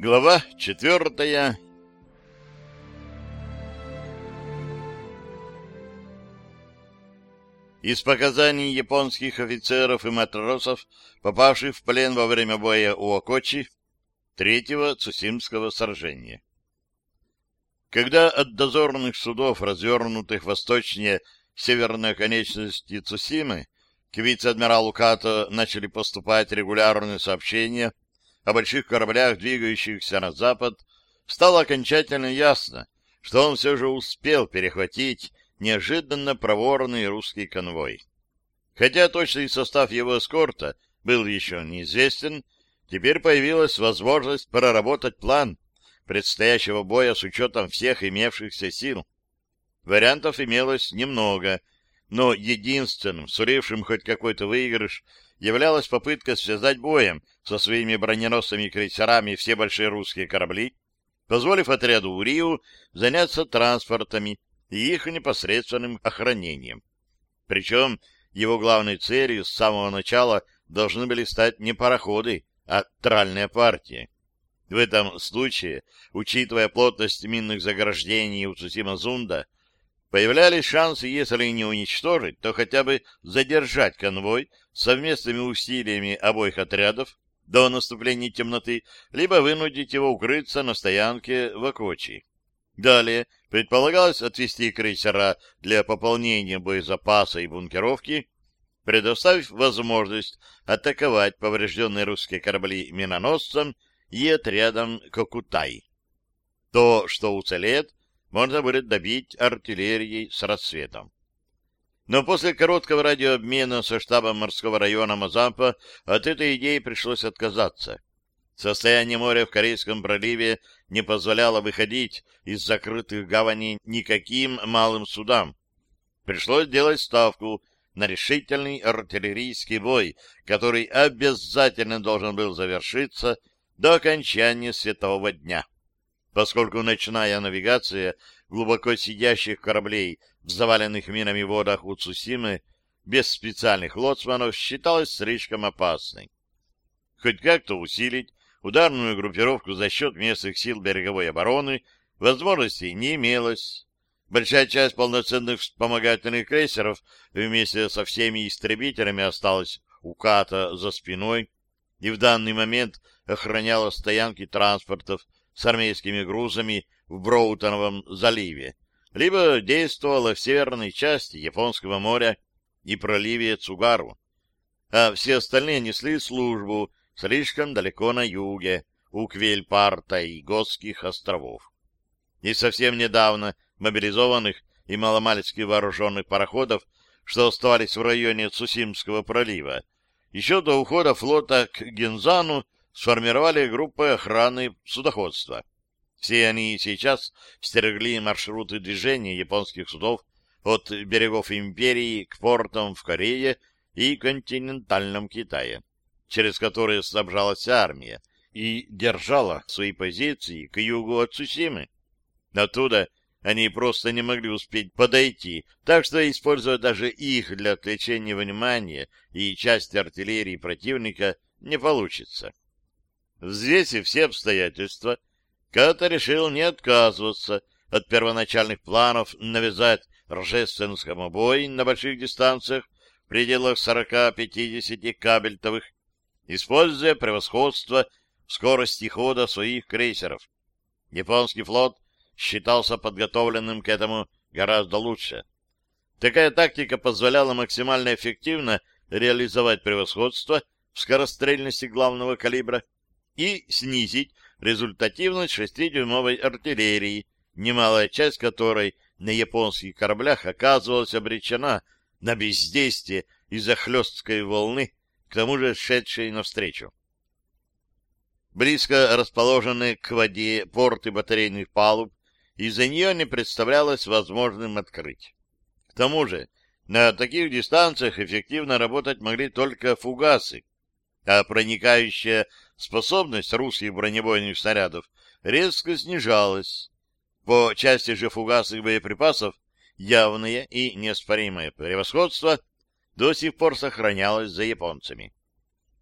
Глава четвертая. Из показаний японских офицеров и матросов, попавших в плен во время боя у Окочи, третьего Цусимского сражения. Когда от дозорных судов, развернутых восточнее северной оконечности Цусимы, к вице-адмиралу Като начали поступать регулярные сообщения о больших кораблях, двигающихся на запад, стало окончательно ясно, что он все же успел перехватить неожиданно проворный русский конвой. Хотя точный состав его эскорта был еще неизвестен, теперь появилась возможность проработать план предстоящего боя с учетом всех имевшихся сил. Вариантов имелось немного, но единственным, сурившим хоть какой-то выигрыш, являлась попытка связать боем со своими броненосными крейсерами все большие русские корабли, позволив отряду Урию заняться транспортами и их непосредственным охранением. Причем его главной целью с самого начала должны были стать не пароходы, а тральная партия. В этом случае, учитывая плотность минных заграждений у Цусима-Зунда, появлялись шансы, если не уничтожить, то хотя бы задержать конвой совместными усилиями обоих отрядов до наступления темноты, либо вынудить его укрыться на стоянке в Окочи. Далее предполагалось отвести крейсера для пополнения боезапаса и бункеровки, предоставив возможность атаковать поврежденные русские корабли миноносцам и отрядом Кокутай. То, что уцелеет, можно будет добить артиллерией с рассветом. Но после короткого радиообмена со штабом морского района Мазампа от этой идеи пришлось отказаться. Состояние моря в Корейском проливе не позволяло выходить из закрытых гаваней никаким малым судам. Пришлось делать ставку на решительный артиллерийский бой, который обязательно должен был завершиться до окончания светового дня. Поскольку ночная навигация глубоко сидящих кораблей в заваленных минами водах у Цусимы без специальных лоцманов считалась слишком опасной. Хоть как-то усилить ударную группировку за счет местных сил береговой обороны возможностей не имелось. Большая часть полноценных вспомогательных крейсеров вместе со всеми истребителями осталась у Ката за спиной, и в данный момент охраняла стоянки транспортов с армейскими грузами в Броутоновом заливе, либо действовала в северной части Японского моря и проливе Цугару, а все остальные несли службу слишком далеко на юге, у Квельпарта и Готских островов. И совсем недавно мобилизованных и маломальски вооруженных пароходов, что оставались в районе Цусимского пролива, еще до ухода флота к Гензану сформировали группы охраны судоходства. Все они сейчас стерегли маршруты движения японских судов от берегов империи к портам в Корее и континентальном Китае, через которые снабжалась армия и держала свои позиции к югу от Цусимы. Оттуда они просто не могли успеть подойти, так что использовать даже их для отвлечения внимания и части артиллерии противника не получится. Взвесив все обстоятельства, Ката решил не отказываться от первоначальных планов навязать рождественскому бой на больших дистанциях в пределах 40-50 кабельтовых, используя превосходство в скорости хода своих крейсеров. Японский флот считался подготовленным к этому гораздо лучше. Такая тактика позволяла максимально эффективно реализовать превосходство в скорострельности главного калибра и снизить результативность шестидюймовой артиллерии, немалая часть которой на японских кораблях оказывалась обречена на бездействие из-за хлесткой волны, к тому же шедшей навстречу. Близко расположенные к воде порты батарейных палуб из-за нее не представлялось возможным открыть. К тому же на таких дистанциях эффективно работать могли только фугасы, а проникающая способность русских бронебойных снарядов резко снижалась. По части же фугасных боеприпасов явное и неоспоримое превосходство до сих пор сохранялось за японцами.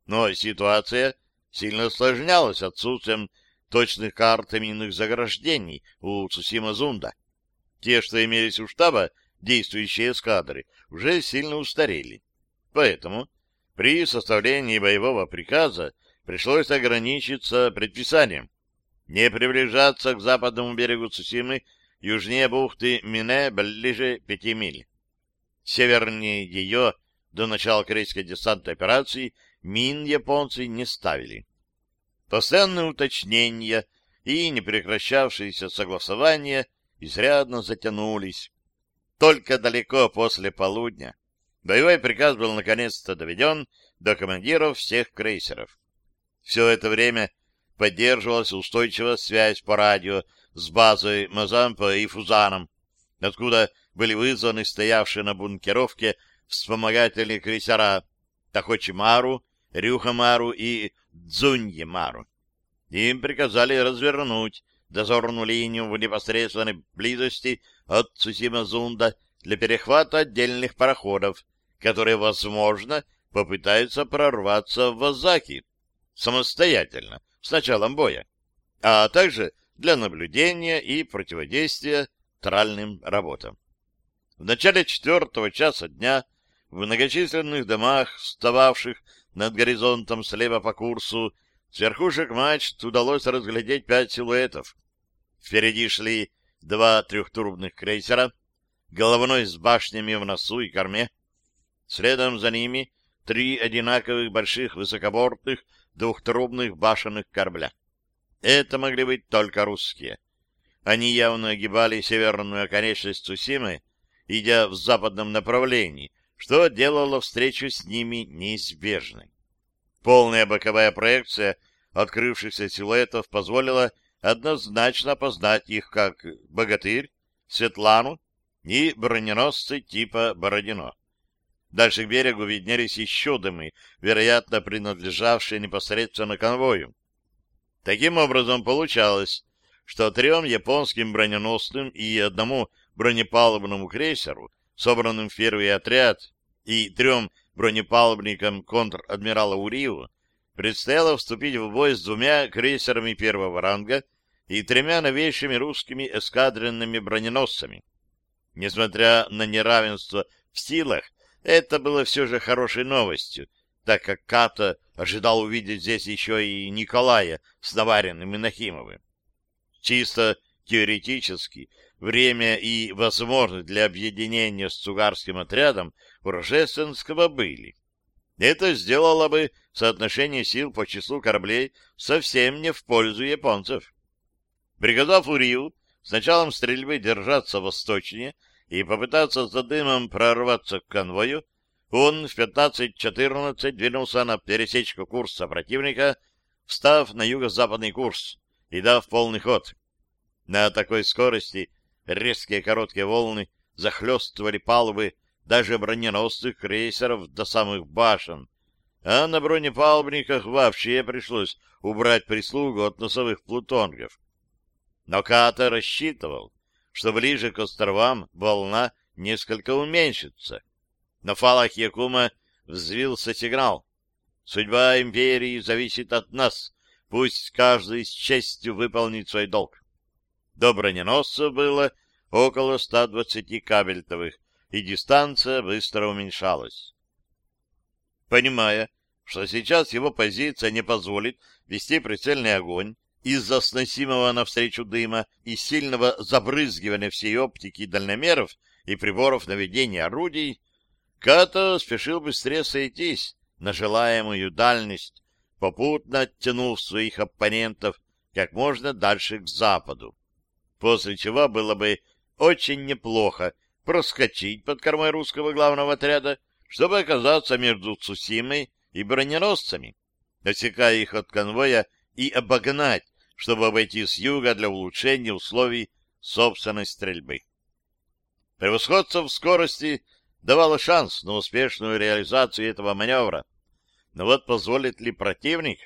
Но ситуация сильно осложнялась отсутствием точных карт минных заграждений у Цусима-Зунда. Те, что имелись у штаба, действующие эскадры, уже сильно устарели. Поэтому при составлении боевого приказа пришлось ограничиться предписанием не приближаться к западному берегу Цусимы южнее бухты Мине ближе пяти миль. Севернее ее до начала корейской десантной операции мин японцы не ставили. Постоянные уточнения и непрекращавшиеся согласования изрядно затянулись. Только далеко после полудня боевой приказ был наконец-то доведен до командиров всех крейсеров. Все это время поддерживалась устойчивая связь по радио с базой Мазампа и Фузаном, откуда были вызваны стоявшие на бункеровке вспомогательные крейсера Тахочимару, Рюхамару и Дзуньемару. Им приказали развернуть дозорную линию в непосредственной близости от Цусима-Зунда для перехвата отдельных пароходов, которые, возможно, попытаются прорваться в Вазаки самостоятельно с началом боя, а также для наблюдения и противодействия тральным работам. В начале четвертого часа дня в многочисленных домах, встававших над горизонтом слева по курсу, с верхушек мачт удалось разглядеть пять силуэтов. Впереди шли два трехтрубных крейсера, головной с башнями в носу и корме. Следом за ними три одинаковых больших высокобортных двухтрубных башенных корабля. Это могли быть только русские. Они явно огибали северную оконечность Цусимы, идя в западном направлении, что делало встречу с ними неизбежной. Полная боковая проекция открывшихся силуэтов позволила однозначно опознать их как «Богатырь», «Светлану» и броненосцы типа «Бородино». Дальше к берегу виднелись еще дымы, вероятно, принадлежавшие непосредственно конвою. Таким образом, получалось, что трем японским броненосным и одному бронепалубному крейсеру, собранным в первый отряд, и трем бронепалубникам контр-адмирала Уриу, предстояло вступить в бой с двумя крейсерами первого ранга и тремя новейшими русскими эскадренными броненосцами. Несмотря на неравенство в силах, это было все же хорошей новостью, так как Ката ожидал увидеть здесь еще и Николая с Навариным и Нахимовым. Чисто теоретически время и возможность для объединения с Цугарским отрядом у Рожественского были. Это сделало бы соотношение сил по числу кораблей совсем не в пользу японцев. Приказав Урию с началом стрельбы держаться восточнее и попытаться за дымом прорваться к конвою, он в 15.14 двинулся на пересечку курса противника, встав на юго-западный курс и дав полный ход. На такой скорости резкие короткие волны захлестывали палубы даже броненосных крейсеров до самых башен, а на бронепалубниках вообще пришлось убрать прислугу от носовых плутонгов. Но Ката рассчитывал, что ближе к островам волна несколько уменьшится. На фалах Якума взвился сигнал. Судьба империи зависит от нас. Пусть каждый с честью выполнит свой долг. До броненосцев было около 120 кабельтовых, и дистанция быстро уменьшалась. Понимая, что сейчас его позиция не позволит вести прицельный огонь, из-за сносимого навстречу дыма и сильного забрызгивания всей оптики дальномеров и приборов наведения орудий, Като спешил быстрее сойтись на желаемую дальность, попутно оттянув своих оппонентов как можно дальше к западу. После чего было бы очень неплохо проскочить под кормой русского главного отряда, чтобы оказаться между Цусимой и броненосцами, отсекая их от конвоя и обогнать чтобы обойти с юга для улучшения условий собственной стрельбы. Превосходство в скорости давало шанс на успешную реализацию этого маневра. Но вот позволит ли противник?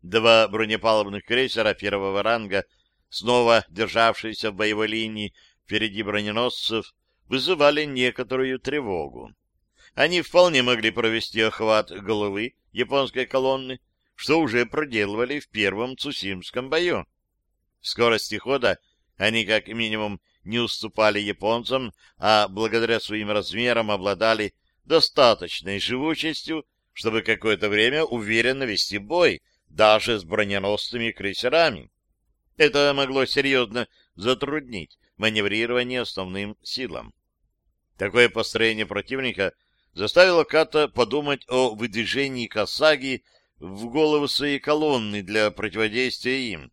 Два бронепалубных крейсера первого ранга, снова державшиеся в боевой линии впереди броненосцев, вызывали некоторую тревогу. Они вполне могли провести охват головы японской колонны, что уже проделывали в первом Цусимском бою. В скорости хода они как минимум не уступали японцам, а благодаря своим размерам обладали достаточной живучестью, чтобы какое-то время уверенно вести бой даже с броненосными крейсерами. Это могло серьезно затруднить маневрирование основным силам. Такое построение противника заставило Ката подумать о выдвижении Касаги в голову своей колонны для противодействия им.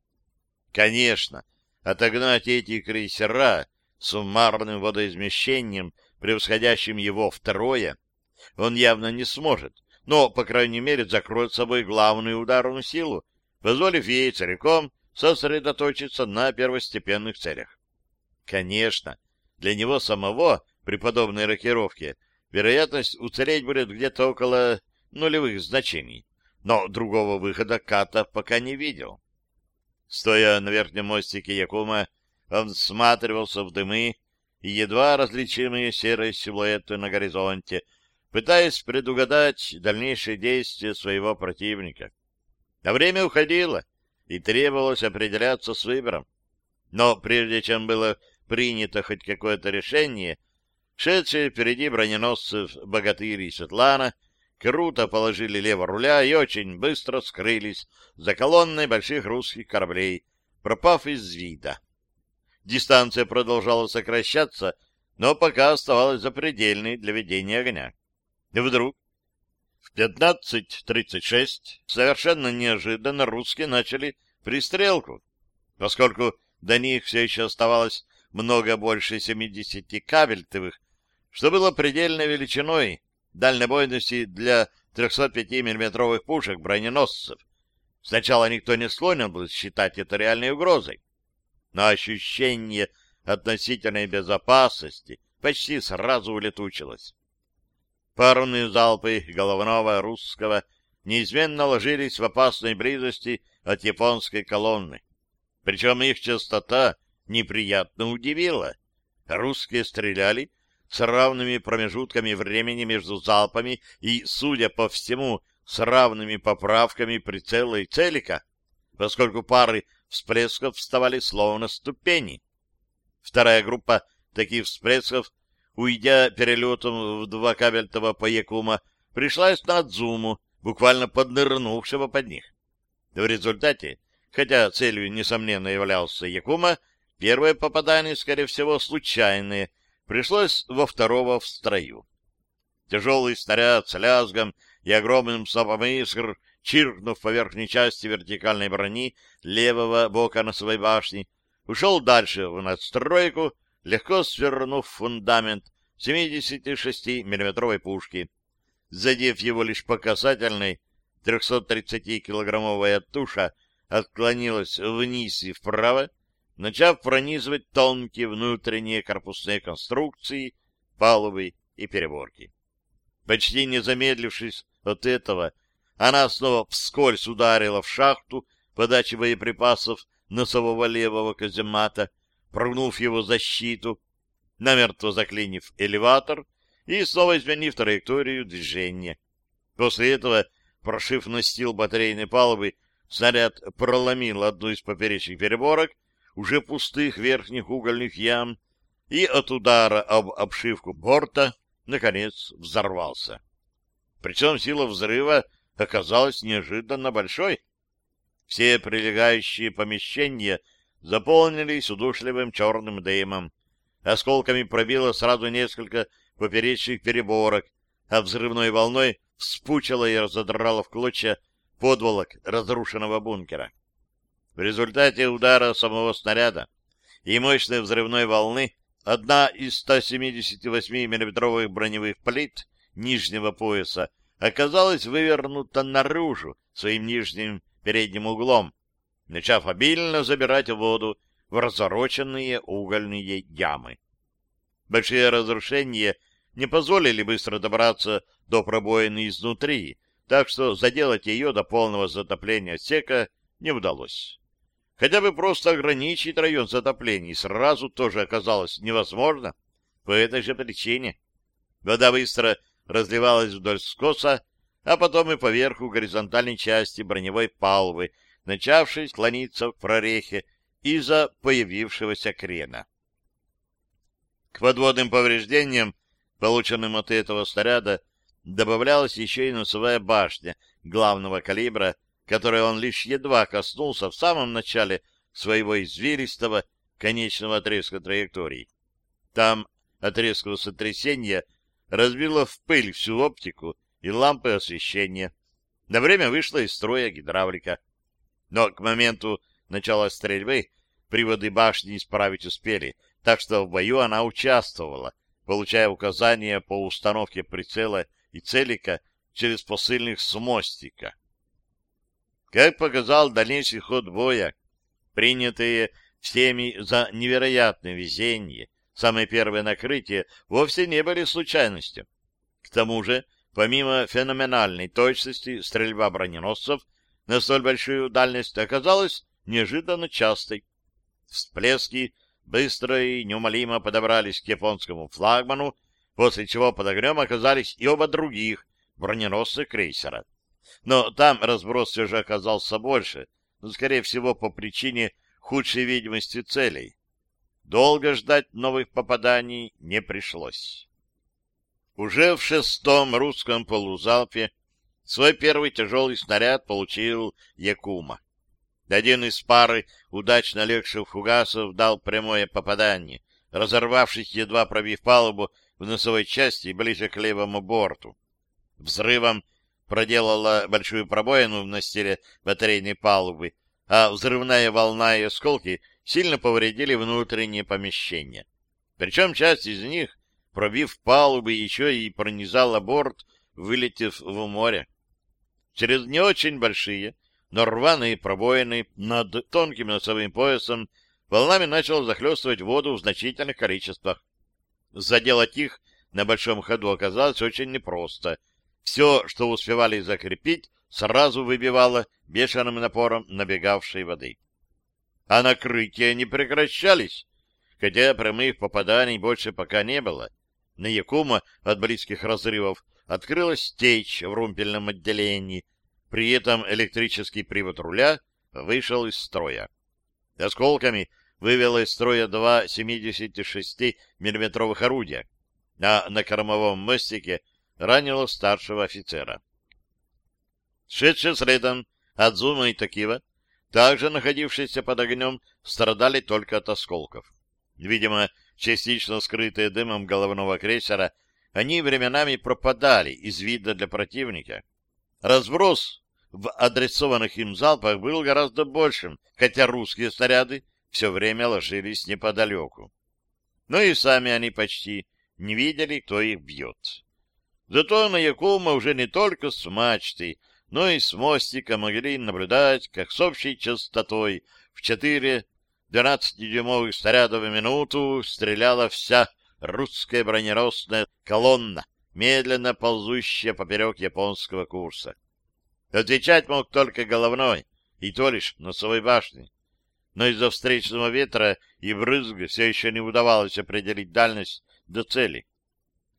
Конечно, отогнать эти крейсера суммарным водоизмещением, превосходящим его второе, он явно не сможет, но, по крайней мере, закроет собой главную ударную силу, позволив ей целиком сосредоточиться на первостепенных целях. Конечно, для него самого при подобной рокировке вероятность уцелеть будет где-то около нулевых значений, но другого выхода Ката пока не видел. Стоя на верхнем мостике Якума, он всматривался в дымы и едва различимые серые силуэты на горизонте, пытаясь предугадать дальнейшие действия своего противника. А время уходило, и требовалось определяться с выбором. Но прежде чем было принято хоть какое-то решение, шедшие впереди броненосцев Богатырь и Светлана круто положили лево руля и очень быстро скрылись за колонной больших русских кораблей, пропав из вида. Дистанция продолжала сокращаться, но пока оставалась запредельной для ведения огня. И вдруг в 15.36 совершенно неожиданно русские начали пристрелку. Поскольку до них все еще оставалось много больше 70 кабельтовых, что было предельной величиной дальнобойности для 305 миллиметровых пушек броненосцев. Сначала никто не склонен был считать это реальной угрозой, но ощущение относительной безопасности почти сразу улетучилось. Парные залпы головного русского неизменно ложились в опасной близости от японской колонны. Причем их частота неприятно удивила. Русские стреляли с равными промежутками времени между залпами и, судя по всему, с равными поправками прицела и целика, поскольку пары всплесков вставали словно ступени. Вторая группа таких всплесков уйдя перелетом в два кабельтова по Якума, пришлась на Адзуму, буквально поднырнувшего под них. В результате, хотя целью, несомненно, являлся Якума, первое попадание, скорее всего, случайное, пришлось во второго в строю. Тяжелый снаряд с лязгом и огромным снопом искр, чиркнув по верхней части вертикальной брони левого бока носовой башни, ушел дальше в надстройку, легко свернув фундамент 76 миллиметровой пушки, задев его лишь по касательной, 330-килограммовая туша отклонилась вниз и вправо, начав пронизывать тонкие внутренние корпусные конструкции, палубы и переборки. Почти не замедлившись от этого, она снова вскользь ударила в шахту подачи боеприпасов носового левого каземата, прогнув его защиту, намертво заклинив элеватор и снова изменив траекторию движения. После этого, прошив настил батарейной палубы, снаряд проломил одну из поперечных переборок уже пустых верхних угольных ям и от удара об обшивку борта, наконец, взорвался. Причем сила взрыва оказалась неожиданно большой. Все прилегающие помещения — заполнились удушливым черным дымом. Осколками пробило сразу несколько поперечных переборок, а взрывной волной вспучило и разодрало в клочья подволок разрушенного бункера. В результате удара самого снаряда и мощной взрывной волны одна из 178 миллиметровых броневых плит нижнего пояса оказалась вывернута наружу своим нижним передним углом, начав обильно забирать воду в разороченные угольные ямы. Большие разрушения не позволили быстро добраться до пробоины изнутри, так что заделать ее до полного затопления сека не удалось. Хотя бы просто ограничить район затоплений сразу тоже оказалось невозможно по этой же причине. Вода быстро разливалась вдоль скоса, а потом и поверху горизонтальной части броневой палубы, начавшей склониться в прорехе из-за появившегося крена. К подводным повреждениям, полученным от этого снаряда, добавлялась еще и носовая башня главного калибра, которой он лишь едва коснулся в самом начале своего извилистого конечного отрезка траектории. Там от сотрясения разбило в пыль всю оптику и лампы освещения. На время вышла из строя гидравлика. Но к моменту начала стрельбы приводы башни исправить успели, так что в бою она участвовала, получая указания по установке прицела и целика через посыльных с мостика. Как показал дальнейший ход боя, принятые всеми за невероятное везение, самые первые накрытия вовсе не были случайностью. К тому же, помимо феноменальной точности, стрельба броненосцев на столь большую дальность оказалась неожиданно частой. Всплески быстро и неумолимо подобрались к японскому флагману, после чего под огнем оказались и оба других броненосца крейсера. Но там разброс все же оказался больше, но, скорее всего, по причине худшей видимости целей. Долго ждать новых попаданий не пришлось. Уже в шестом русском полузалпе свой первый тяжелый снаряд получил Якума. Один из пары удачно легших фугасов дал прямое попадание, разорвавшись, едва пробив палубу в носовой части ближе к левому борту. Взрывом проделала большую пробоину в настиле батарейной палубы, а взрывная волна и осколки сильно повредили внутренние помещения. Причем часть из них, пробив палубы, еще и пронизала борт, вылетев в море. Через не очень большие, но рваные пробоины над тонким носовым поясом волнами начал захлестывать воду в значительных количествах. Заделать их на большом ходу оказалось очень непросто. Все, что успевали закрепить, сразу выбивало бешеным напором набегавшей воды. А накрытия не прекращались, хотя прямых попаданий больше пока не было. На Якума от близких разрывов открылась течь в румпельном отделении, при этом электрический привод руля вышел из строя. Осколками вывело из строя два 76 миллиметровых орудия, а на кормовом мостике ранило старшего офицера. Шедшие следом Адзума и Такива, также находившиеся под огнем, страдали только от осколков. Видимо, частично скрытые дымом головного крейсера, они временами пропадали из вида для противника. Разброс в адресованных им залпах был гораздо большим, хотя русские снаряды все время ложились неподалеку. Но и сами они почти не видели, кто их бьет. Зато на Якума уже не только с мачты, но и с мостика могли наблюдать, как с общей частотой в четыре 12-дюймовых снарядов в минуту стреляла вся русская броненосная колонна, медленно ползущая поперек японского курса. Отвечать мог только головной, и то лишь носовой башни. Но из-за встречного ветра и брызга все еще не удавалось определить дальность до цели.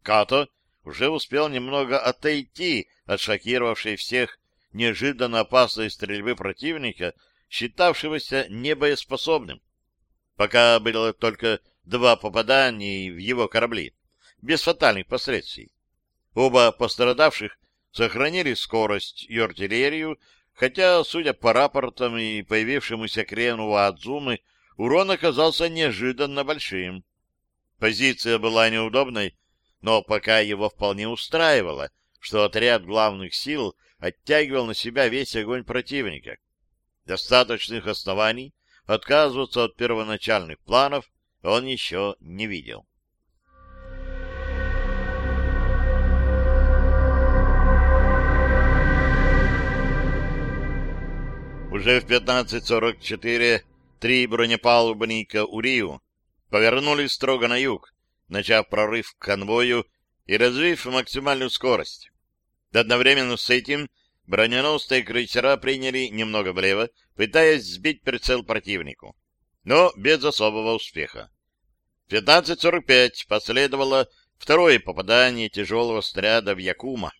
Като уже успел немного отойти от шокировавшей всех неожиданно опасной стрельбы противника, считавшегося небоеспособным. Пока было только два попадания в его корабли, без фатальных последствий. Оба пострадавших сохранили скорость и артиллерию, хотя, судя по рапортам и появившемуся крену Адзумы, урон оказался неожиданно большим. Позиция была неудобной, но пока его вполне устраивало, что отряд главных сил оттягивал на себя весь огонь противника. Достаточных оснований отказываться от первоначальных планов он еще не видел. Уже в 15.44 три бронепалубника «Урию» повернулись строго на юг, начав прорыв к конвою и развив максимальную скорость. Одновременно с этим броненосные крейсера приняли немного влево, пытаясь сбить прицел противнику, но без особого успеха. В 15.45 последовало второе попадание тяжелого снаряда в Якума.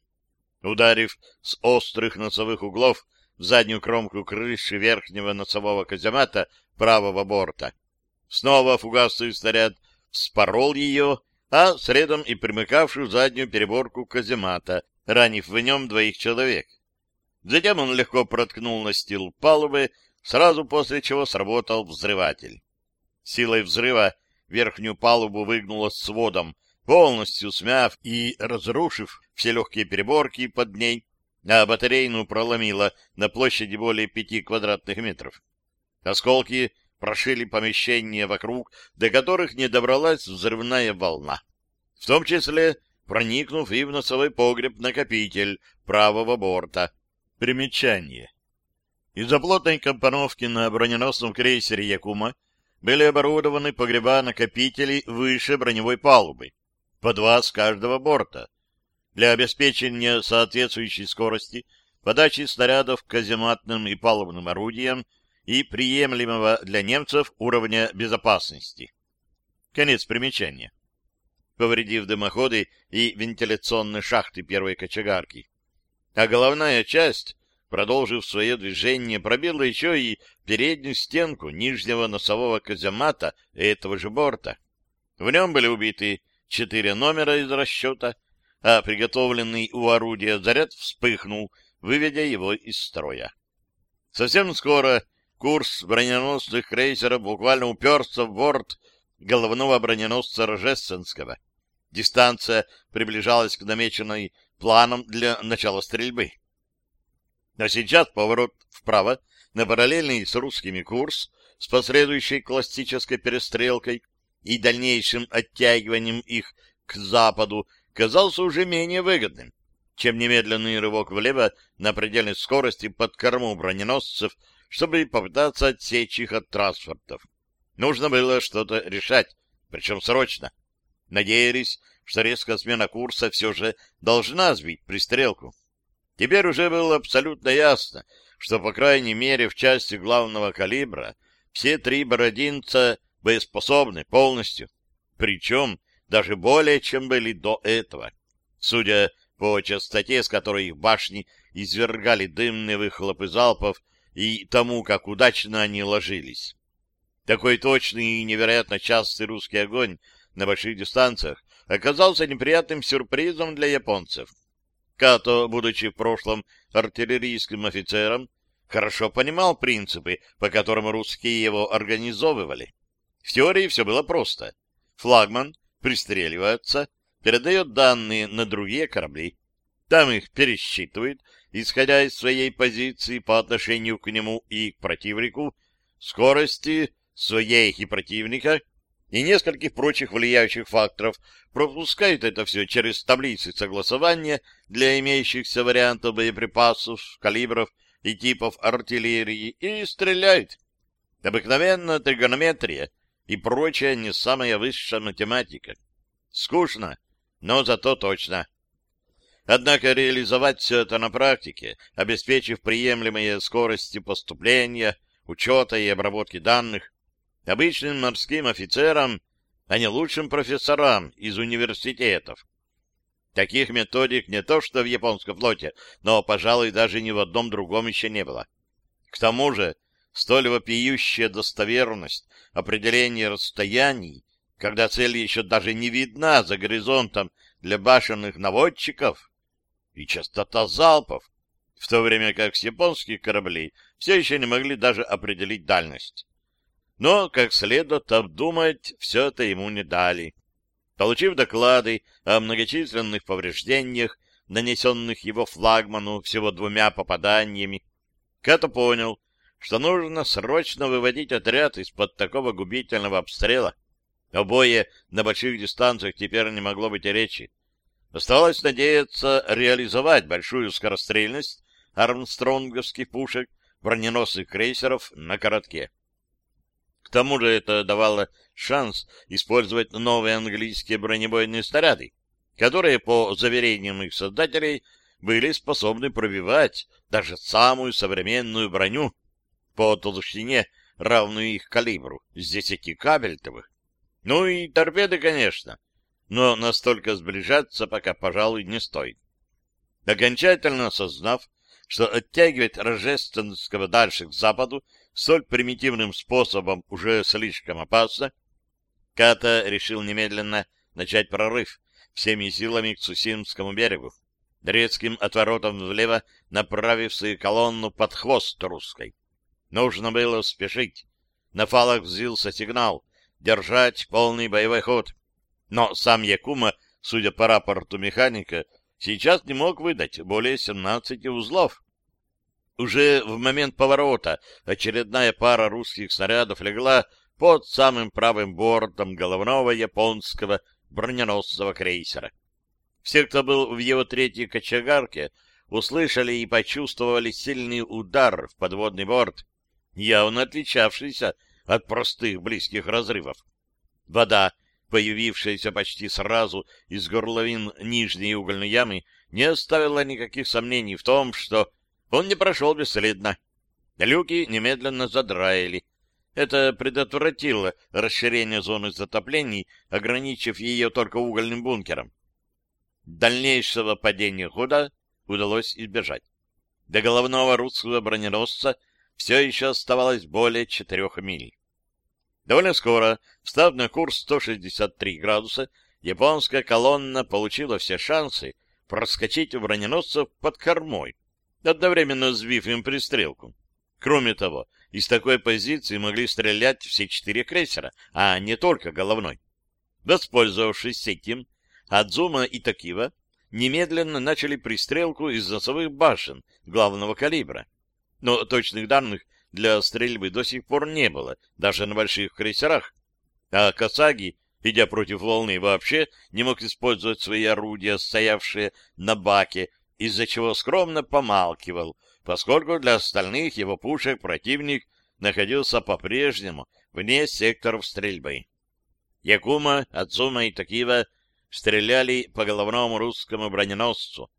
ударив с острых носовых углов в заднюю кромку крыши верхнего носового каземата правого борта. Снова фугасный снаряд вспорол ее, а средом и примыкавшую заднюю переборку каземата, ранив в нем двоих человек. Затем он легко проткнул настил палубы, сразу после чего сработал взрыватель. Силой взрыва верхнюю палубу выгнуло сводом, полностью смяв и разрушив все легкие переборки под ней, а батарейную проломило на площади более пяти квадратных метров. Осколки прошили помещения вокруг, до которых не добралась взрывная волна, в том числе проникнув и в носовой погреб-накопитель правого борта. Примечание. Из-за плотной компоновки на броненосном крейсере «Якума» были оборудованы погреба-накопители выше броневой палубы, по два с каждого борта, для обеспечения соответствующей скорости подачи снарядов к казематным и палубным орудиям и приемлемого для немцев уровня безопасности. Конец примечания. Повредив дымоходы и вентиляционные шахты первой кочегарки. А головная часть, продолжив свое движение, пробила еще и переднюю стенку нижнего носового каземата этого же борта. В нем были убиты четыре номера из расчета, а приготовленный у орудия заряд вспыхнул, выведя его из строя. Совсем скоро Курс броненосных крейсеров буквально уперся в борт головного броненосца Рожественского. Дистанция приближалась к намеченной планом для начала стрельбы. А сейчас поворот вправо на параллельный с русскими курс с последующей классической перестрелкой и дальнейшим оттягиванием их к западу казался уже менее выгодным, чем немедленный рывок влево на предельной скорости под корму броненосцев чтобы попытаться отсечь их от транспортов. Нужно было что-то решать, причем срочно. Надеялись, что резкая смена курса все же должна сбить пристрелку. Теперь уже было абсолютно ясно, что, по крайней мере, в части главного калибра все три бородинца боеспособны полностью, причем даже более, чем были до этого. Судя по частоте, с которой их башни извергали дымные выхлопы залпов и тому, как удачно они ложились. Такой точный и невероятно частый русский огонь на больших дистанциях оказался неприятным сюрпризом для японцев. Като, будучи в прошлом артиллерийским офицером, хорошо понимал принципы, по которым русские его организовывали. В теории все было просто. Флагман пристреливается, передает данные на другие корабли, там их пересчитывает, исходя из своей позиции по отношению к нему и к противнику, скорости своей и противника и нескольких прочих влияющих факторов, пропускают это все через таблицы согласования для имеющихся вариантов боеприпасов, калибров и типов артиллерии и стреляют. Обыкновенно тригонометрия и прочая не самая высшая математика. Скучно, но зато точно. Однако реализовать все это на практике, обеспечив приемлемые скорости поступления, учета и обработки данных, обычным морским офицерам, а не лучшим профессорам из университетов. Таких методик не то что в японском флоте, но, пожалуй, даже ни в одном другом еще не было. К тому же, столь вопиющая достоверность определения расстояний, когда цель еще даже не видна за горизонтом для башенных наводчиков, и частота залпов, в то время как с японских кораблей все еще не могли даже определить дальность. Но, как следует обдумать, все это ему не дали. Получив доклады о многочисленных повреждениях, нанесенных его флагману всего двумя попаданиями, Като понял, что нужно срочно выводить отряд из-под такого губительного обстрела. Обои на больших дистанциях теперь не могло быть речи. Осталось надеяться реализовать большую скорострельность армстронговских пушек броненосных крейсеров на коротке. К тому же это давало шанс использовать новые английские бронебойные снаряды, которые, по заверениям их создателей, были способны пробивать даже самую современную броню по толщине, равную их калибру, с десяти кабельтовых. Ну и торпеды, конечно, но настолько сближаться пока, пожалуй, не стоит. Окончательно осознав, что оттягивать Рожественского дальше к западу столь примитивным способом уже слишком опасно, Ката решил немедленно начать прорыв всеми силами к Цусимскому берегу, резким отворотом влево направив свою колонну под хвост русской. Нужно было спешить. На фалах взвился сигнал держать полный боевой ход. Но сам Якума, судя по рапорту механика, сейчас не мог выдать более 17 узлов. Уже в момент поворота очередная пара русских снарядов легла под самым правым бортом головного японского броненосного крейсера. Все, кто был в его третьей кочегарке, услышали и почувствовали сильный удар в подводный борт, явно отличавшийся от простых близких разрывов. Вода, появившаяся почти сразу из горловин нижней угольной ямы, не оставила никаких сомнений в том, что он не прошел бесследно. Люки немедленно задраили. Это предотвратило расширение зоны затоплений, ограничив ее только угольным бункером. Дальнейшего падения хода удалось избежать. До головного русского броненосца все еще оставалось более четырех миль. Довольно скоро, встав на курс 163 градуса, японская колонна получила все шансы проскочить у броненосцев под кормой, одновременно сбив им пристрелку. Кроме того, из такой позиции могли стрелять все четыре крейсера, а не только головной. Воспользовавшись этим, Адзума и Такива немедленно начали пристрелку из носовых башен главного калибра. Но точных данных для стрельбы до сих пор не было, даже на больших крейсерах. А Касаги, идя против волны, вообще не мог использовать свои орудия, стоявшие на баке, из-за чего скромно помалкивал, поскольку для остальных его пушек противник находился по-прежнему вне секторов стрельбы. Якума, Ацума и Такива стреляли по головному русскому броненосцу,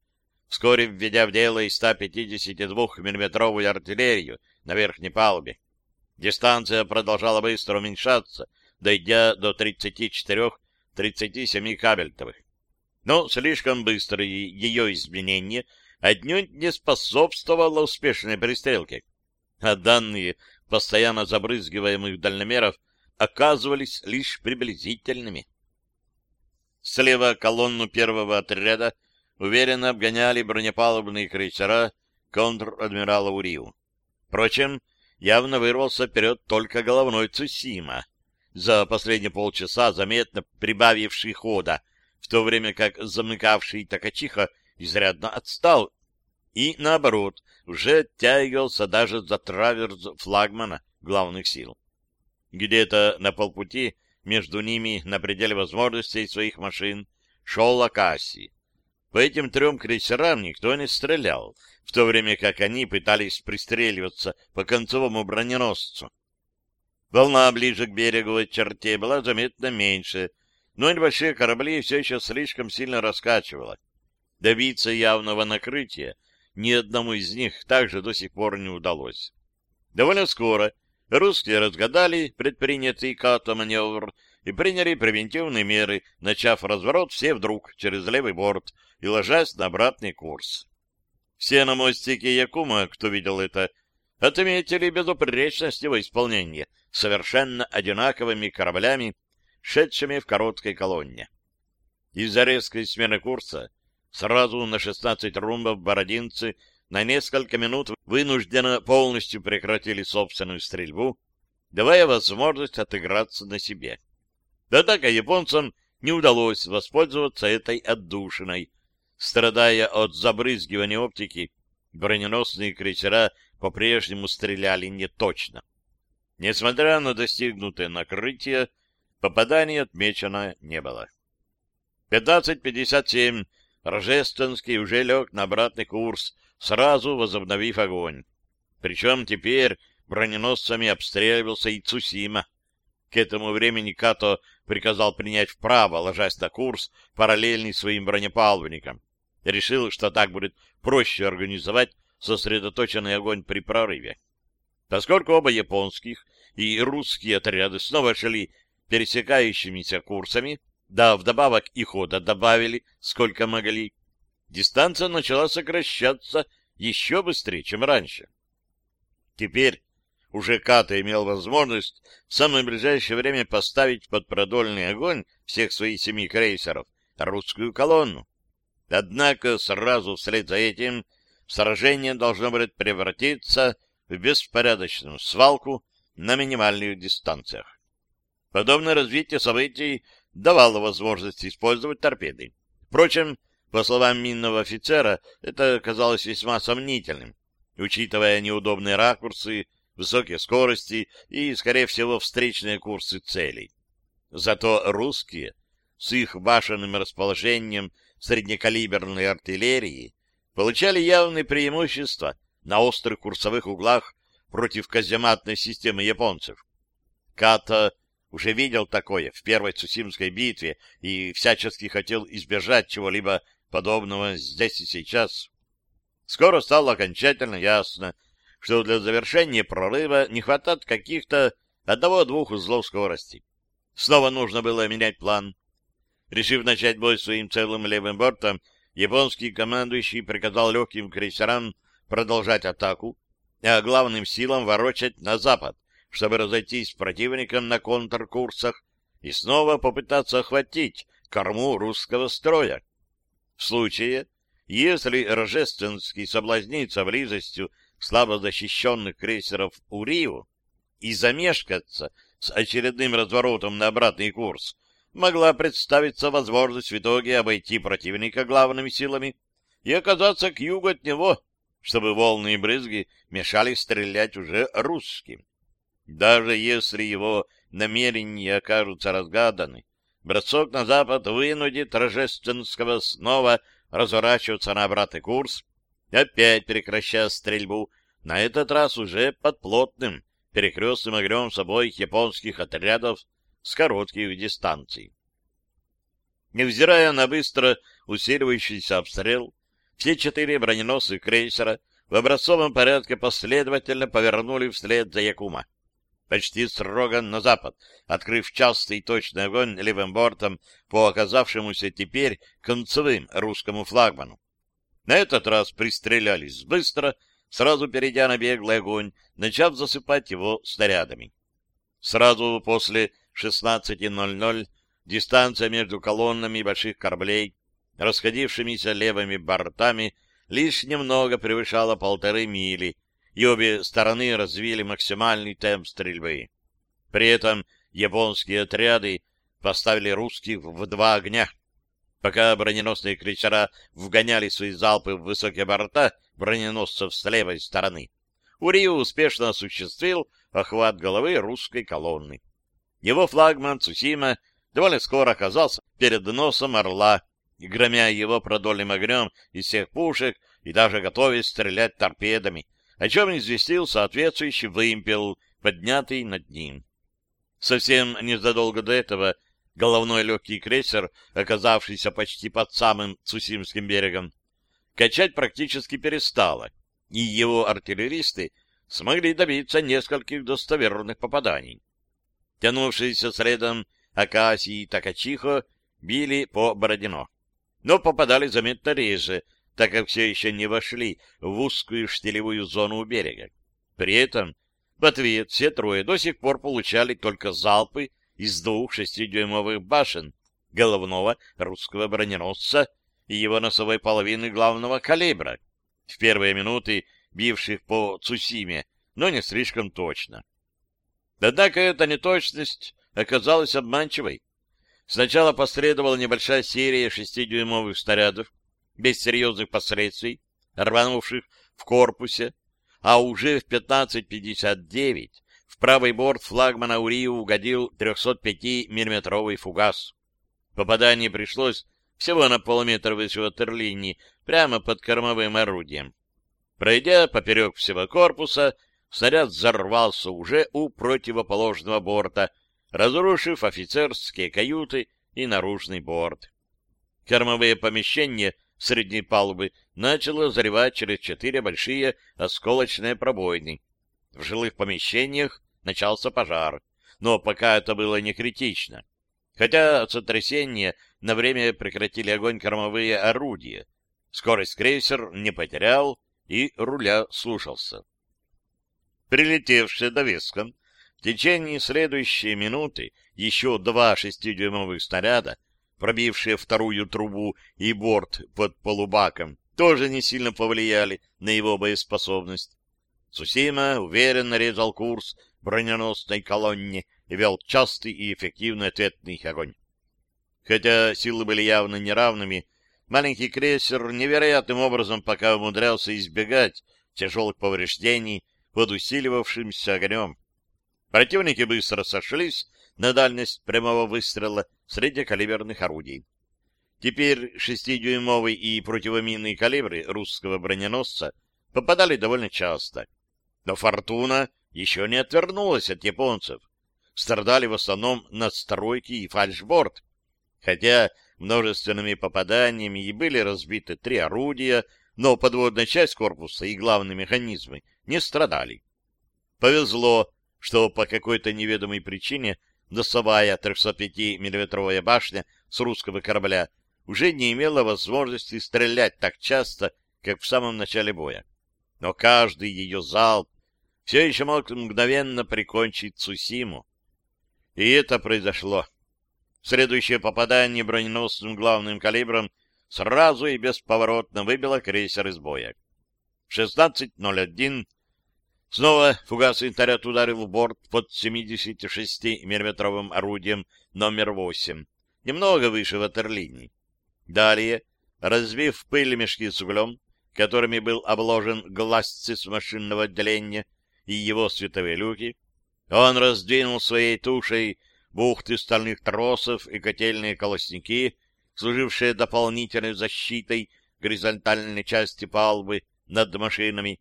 вскоре введя в дело и 152 миллиметровую артиллерию на верхней палубе. Дистанция продолжала быстро уменьшаться, дойдя до 34-37 кабельтовых. Но слишком быстрое ее изменение отнюдь не способствовало успешной перестрелке, а данные постоянно забрызгиваемых дальномеров оказывались лишь приблизительными. Слева колонну первого отряда уверенно обгоняли бронепалубные крейсера контр-адмирала Уриу. Впрочем, явно вырвался вперед только головной Цусима, за последние полчаса заметно прибавивший хода, в то время как замыкавший Такачиха изрядно отстал и, наоборот, уже оттягивался даже за траверс флагмана главных сил. Где-то на полпути между ними, на пределе возможностей своих машин, шел Акаси. По этим трем крейсерам никто не стрелял, в то время как они пытались пристреливаться по концевому броненосцу. Волна ближе к береговой черте была заметно меньше, но небольшие корабли все еще слишком сильно раскачивало. Добиться явного накрытия ни одному из них также до сих пор не удалось. Довольно скоро русские разгадали предпринятый Като маневр и приняли превентивные меры, начав разворот все вдруг через левый борт и ложась на обратный курс. Все на мостике Якума, кто видел это, отметили безупречность его исполнения совершенно одинаковыми кораблями, шедшими в короткой колонне. Из-за резкой смены курса сразу на 16 румбов бородинцы на несколько минут вынужденно полностью прекратили собственную стрельбу, давая возможность отыграться на себе. Да так и японцам не удалось воспользоваться этой отдушиной. Страдая от забрызгивания оптики, броненосные крейсера по-прежнему стреляли неточно. Несмотря на достигнутое накрытие, попаданий отмечено не было. 15.57 Рожественский уже лег на обратный курс, сразу возобновив огонь. Причем теперь броненосцами обстреливался и Цусима. К этому времени Като приказал принять вправо, ложась на курс, параллельный своим бронепалубникам. Решил, что так будет проще организовать сосредоточенный огонь при прорыве. Поскольку оба японских и русские отряды снова шли пересекающимися курсами, да вдобавок и хода добавили, сколько могли, дистанция начала сокращаться еще быстрее, чем раньше. Теперь уже Ката имел возможность в самое ближайшее время поставить под продольный огонь всех своих семи крейсеров русскую колонну. Однако сразу вслед за этим сражение должно будет превратиться в беспорядочную свалку на минимальных дистанциях. Подобное развитие событий давало возможность использовать торпеды. Впрочем, по словам минного офицера, это казалось весьма сомнительным, учитывая неудобные ракурсы, высокие скорости и, скорее всего, встречные курсы целей. Зато русские с их башенным расположением среднекалиберной артиллерии получали явные преимущества на острых курсовых углах против казематной системы японцев. Като уже видел такое в первой Цусимской битве и всячески хотел избежать чего-либо подобного здесь и сейчас. Скоро стало окончательно ясно, что для завершения прорыва не хватает каких-то одного-двух узлов скорости. Снова нужно было менять план. Решив начать бой своим целым левым бортом, японский командующий приказал легким крейсерам продолжать атаку, а главным силам ворочать на запад, чтобы разойтись с противником на контркурсах и снова попытаться охватить корму русского строя. В случае, если Рожественский соблазнится близостью слабо защищенных крейсеров Уриу и замешкаться с очередным разворотом на обратный курс, могла представиться возможность в итоге обойти противника главными силами и оказаться к югу от него, чтобы волны и брызги мешали стрелять уже русским. Даже если его намерения окажутся разгаданы, бросок на запад вынудит Рожественского снова разворачиваться на обратный курс, опять прекращая стрельбу, на этот раз уже под плотным перекрестным огнем с обоих японских отрядов с коротких дистанций. Невзирая на быстро усиливающийся обстрел, все четыре броненосцы крейсера в образцовом порядке последовательно повернули вслед за Якума. Почти строго на запад, открыв частый точный огонь левым бортом по оказавшемуся теперь концевым русскому флагману. На этот раз пристрелялись быстро, сразу перейдя на беглый огонь, начав засыпать его снарядами. Сразу после 16.00 дистанция между колоннами больших кораблей, расходившимися левыми бортами, лишь немного превышала полторы мили, и обе стороны развили максимальный темп стрельбы. При этом японские отряды поставили русских в два огня. Пока броненосные крейсера вгоняли свои залпы в высокие борта броненосцев с левой стороны, Уриу успешно осуществил охват головы русской колонны. Его флагман Цусима довольно скоро оказался перед носом «Орла», громя его продольным огнем из всех пушек и даже готовясь стрелять торпедами, о чем известил соответствующий вымпел, поднятый над ним. Совсем незадолго до этого головной легкий крейсер, оказавшийся почти под самым Цусимским берегом, качать практически перестало, и его артиллеристы смогли добиться нескольких достоверных попаданий. Тянувшиеся следом Акаси и Такачихо били по Бородино, но попадали заметно реже, так как все еще не вошли в узкую штилевую зону у берега. При этом в ответ все трое до сих пор получали только залпы из двух шестидюймовых башен головного русского броненосца и его носовой половины главного калибра, в первые минуты бивших по Цусиме, но не слишком точно. Однако эта неточность оказалась обманчивой. Сначала последовала небольшая серия шестидюймовых снарядов, без серьезных последствий, рванувших в корпусе, а уже в 15.59 в правый борт флагмана Урию угодил 305 миллиметровый фугас. Попадание пришлось всего на полметра выше ватерлинии, прямо под кормовым орудием. Пройдя поперек всего корпуса, снаряд взорвался уже у противоположного борта, разрушив офицерские каюты и наружный борт. Кормовые помещения средней палубы начало заревать через четыре большие осколочные пробоины. В жилых помещениях начался пожар, но пока это было не критично. Хотя от сотрясения на время прекратили огонь кормовые орудия. Скорость крейсер не потерял и руля слушался. Прилетевшие до Веском в течение следующей минуты еще два шестидюймовых снаряда, пробившие вторую трубу и борт под полубаком, тоже не сильно повлияли на его боеспособность. Сусима уверенно резал курс броненосной колонне и вел частый и эффективный ответный огонь. Хотя силы были явно неравными, маленький крейсер невероятным образом пока умудрялся избегать тяжелых повреждений под усиливавшимся огнем. Противники быстро сошлись на дальность прямого выстрела среди калиберных орудий. Теперь шестидюймовый и противоминные калибры русского броненосца попадали довольно часто. Но «Фортуна» еще не отвернулась от японцев. Страдали в основном надстройки и фальшборд, хотя множественными попаданиями и были разбиты три орудия, но подводная часть корпуса и главные механизмы не страдали. Повезло, что по какой-то неведомой причине носовая 305 миллиметровая башня с русского корабля уже не имела возможности стрелять так часто, как в самом начале боя. Но каждый ее залп все еще мог мгновенно прикончить Цусиму. И это произошло. Следующее попадание броненосным главным калибром сразу и бесповоротно выбило крейсер из боя. В 16.01 снова фугасный снаряд ударил в борт под 76 миллиметровым орудием номер 8, немного выше ватерлинии. Далее, разбив пыль мешки с углем, которыми был обложен глазцис машинного отделения и его световые люки, он раздвинул своей тушей бухты стальных тросов и котельные колосники, служившие дополнительной защитой горизонтальной части палубы над машинами,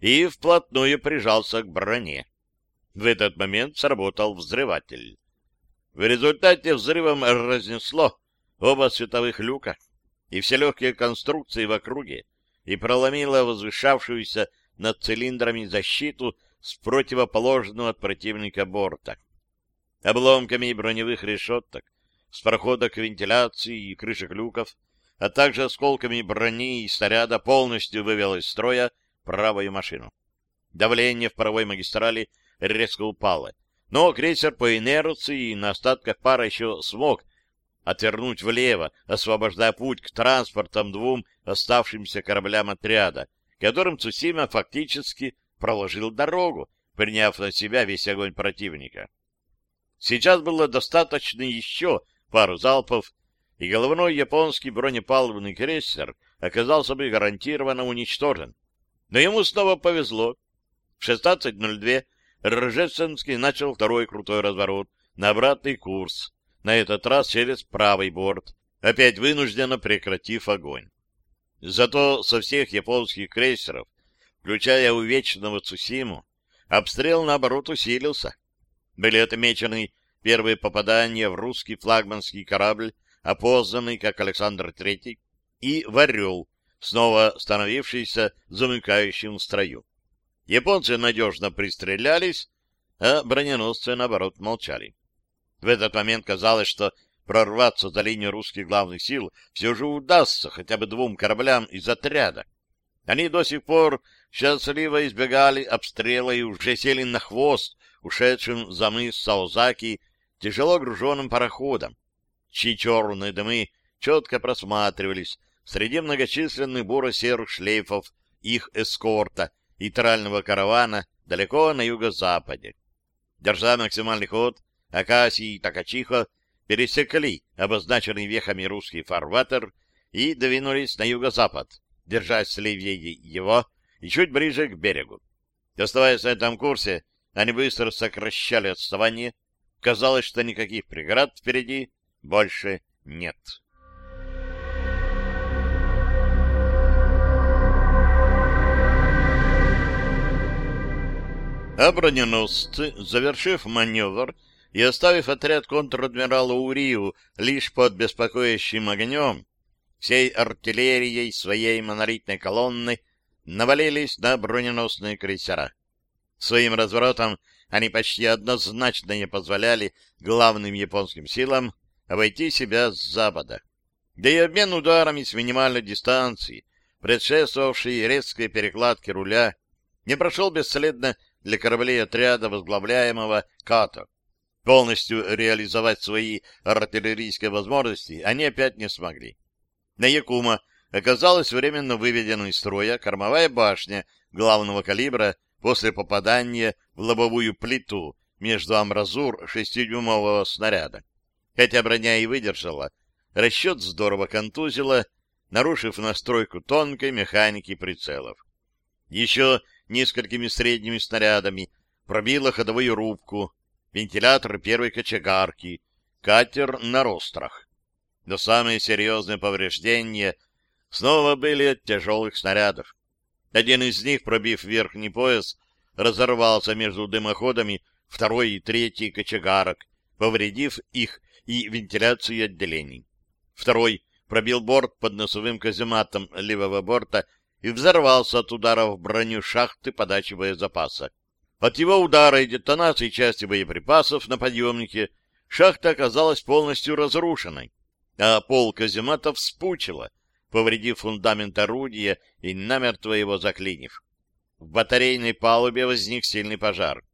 и вплотную прижался к броне. В этот момент сработал взрыватель. В результате взрывом разнесло оба световых люка и все легкие конструкции в округе и проломило возвышавшуюся над цилиндрами защиту с противоположного от противника борта. Обломками броневых решеток, с проходок вентиляции и крышек люков, а также осколками брони и снаряда полностью вывел из строя правую машину. Давление в паровой магистрали резко упало, но крейсер по инерции на остатках пара еще смог отвернуть влево, освобождая путь к транспортам двум оставшимся кораблям отряда, которым Цусима фактически проложил дорогу, приняв на себя весь огонь противника. Сейчас было достаточно еще пару залпов, и головной японский бронепалубный крейсер оказался бы гарантированно уничтожен. Но ему снова повезло. В 16.02 Ржеценский начал второй крутой разворот на обратный курс, на этот раз через правый борт, опять вынужденно прекратив огонь. Зато со всех японских крейсеров, включая увечного Цусиму, обстрел, наоборот, усилился. Были отмечены первые попадания в русский флагманский корабль, опознанный как Александр III, и в «Орел», снова становившийся замыкающим в строю. Японцы надежно пристрелялись, а броненосцы, наоборот, молчали. В этот момент казалось, что прорваться за линию русских главных сил все же удастся хотя бы двум кораблям из отряда. Они до сих пор счастливо избегали обстрела и уже сели на хвост ушедшим за мыс Саузаки тяжело груженным пароходом, чьи черные дымы четко просматривались среди многочисленных буро-серых шлейфов их эскорта и трального каравана далеко на юго-западе. Держа максимальный ход, Акаси и Такачиха пересекли обозначенный вехами русский фарватер и двинулись на юго-запад, держась левее его и чуть ближе к берегу. Оставаясь на этом курсе, они быстро сокращали отставание. Казалось, что никаких преград впереди больше нет. А броненосцы, завершив маневр, и, оставив отряд контр-адмирала Урию лишь под беспокоящим огнем, всей артиллерией своей монолитной колонны навалились на броненосные крейсера. Своим разворотом они почти однозначно не позволяли главным японским силам обойти себя с запада. Да и обмен ударами с минимальной дистанции предшествовавший резкой перекладке руля, не прошел бесследно для кораблей отряда, возглавляемого Като. Полностью реализовать свои артиллерийские возможности они опять не смогли. На Якума оказалась временно выведена из строя кормовая башня главного калибра после попадания в лобовую плиту между амбразур шестидюймового снаряда. Хотя броня и выдержала, расчет здорово контузила, нарушив настройку тонкой механики прицелов. Еще несколькими средними снарядами пробила ходовую рубку, вентилятор первой кочегарки, катер на рострах. Но самые серьезные повреждения снова были от тяжелых снарядов. Один из них, пробив верхний пояс, разорвался между дымоходами второй и третий кочегарок, повредив их и вентиляцию отделений. Второй пробил борт под носовым казематом левого борта и взорвался от удара в броню шахты подачи боезапаса. От его удара и детонации части боеприпасов на подъемнике шахта оказалась полностью разрушенной, а пол каземата вспучило, повредив фундамент орудия и намертво его заклинив. В батарейной палубе возник сильный пожар.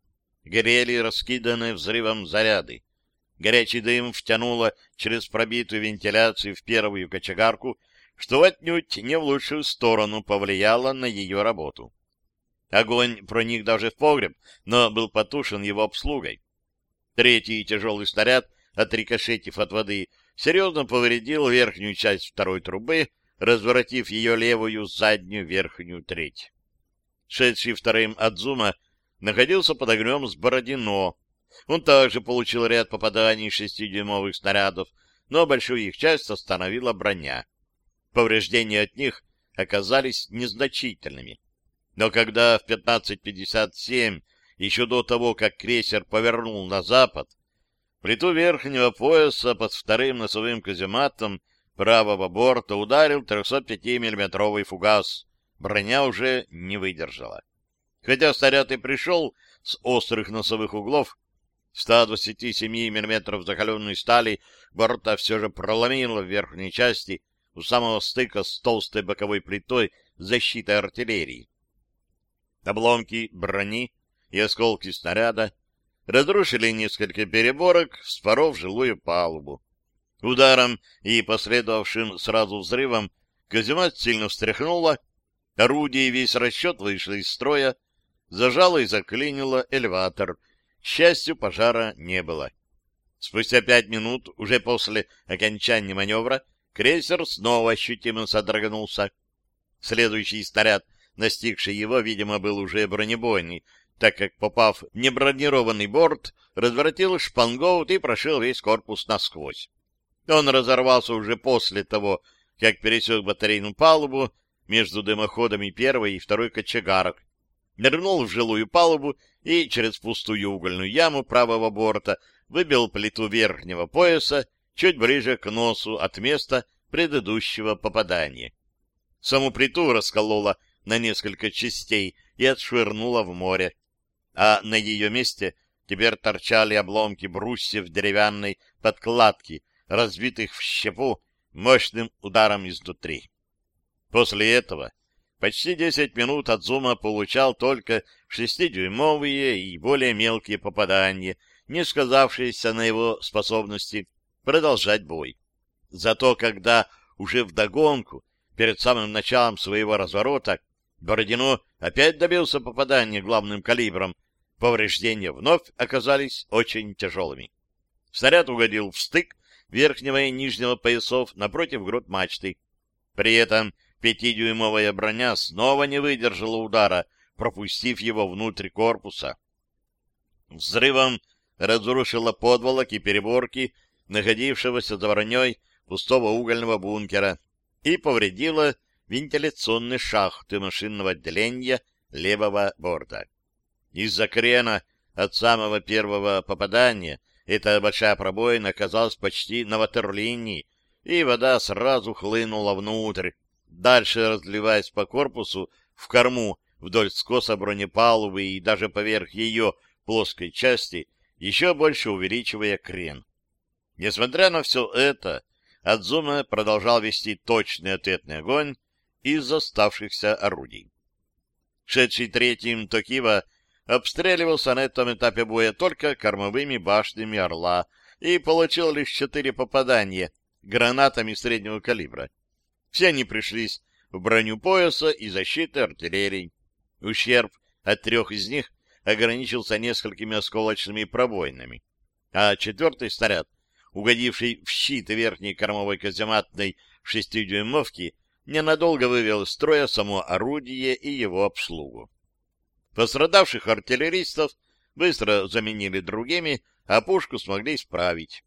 Горели раскиданные взрывом заряды. Горячий дым втянуло через пробитую вентиляцию в первую кочегарку, что отнюдь не в лучшую сторону повлияло на ее работу. Огонь проник даже в погреб, но был потушен его обслугой. Третий тяжелый снаряд, отрикошетив от воды, серьезно повредил верхнюю часть второй трубы, разворотив ее левую заднюю верхнюю треть. Шедший вторым от зума находился под огнем с Бородино, он также получил ряд попаданий шестидюймовых снарядов, но большую их часть остановила броня. Повреждения от них оказались незначительными. Но когда в 15.57, еще до того, как крейсер повернул на запад, плиту верхнего пояса под вторым носовым казематом правого борта ударил 305 миллиметровый фугас. Броня уже не выдержала. Хотя снаряд и пришел с острых носовых углов, 127 мм закаленной стали борта все же проломило в верхней части у самого стыка с толстой боковой плитой защиты артиллерии. Обломки брони и осколки снаряда разрушили несколько переборок, вспоров жилую палубу. Ударом и последовавшим сразу взрывом каземат сильно встряхнуло, орудие и весь расчет вышли из строя, зажало и заклинило элеватор — к счастью, пожара не было. Спустя пять минут, уже после окончания маневра, крейсер снова ощутимо содрогнулся. Следующий снаряд, настигший его, видимо, был уже бронебойный, так как, попав в небронированный борт, разворотил шпангоут и прошил весь корпус насквозь. Он разорвался уже после того, как пересек батарейную палубу между дымоходами первой и второй кочегарок, нырнул в жилую палубу и через пустую угольную яму правого борта выбил плиту верхнего пояса чуть ближе к носу от места предыдущего попадания. Саму плиту расколола на несколько частей и отшвырнула в море, а на ее месте теперь торчали обломки брусьев деревянной подкладки, разбитых в щепу мощным ударом изнутри. После этого Почти 10 минут от получал только шестидюймовые и более мелкие попадания, не сказавшиеся на его способности продолжать бой. Зато когда уже вдогонку, перед самым началом своего разворота, Бородино опять добился попадания главным калибром, повреждения вновь оказались очень тяжелыми. Снаряд угодил в стык верхнего и нижнего поясов напротив груд мачты. При этом пятидюймовая броня снова не выдержала удара, пропустив его внутрь корпуса. Взрывом разрушила подволок и переборки находившегося за броней пустого угольного бункера и повредила вентиляционные шахты машинного отделения левого борта. Из-за крена от самого первого попадания эта большая пробоина оказалась почти на ватерлинии, и вода сразу хлынула внутрь, дальше разливаясь по корпусу в корму вдоль скоса бронепалубы и даже поверх ее плоской части, еще больше увеличивая крен. Несмотря на все это, Адзума продолжал вести точный ответный огонь из оставшихся орудий. Шедший третьим Токива обстреливался на этом этапе боя только кормовыми башнями «Орла» и получил лишь четыре попадания гранатами среднего калибра. Все они пришлись в броню пояса и защиты артиллерии. Ущерб от трех из них ограничился несколькими осколочными пробоинами, а четвертый снаряд, угодивший в щит верхней кормовой казематной шестидюймовки, ненадолго вывел из строя само орудие и его обслугу. Пострадавших артиллеристов быстро заменили другими, а пушку смогли исправить.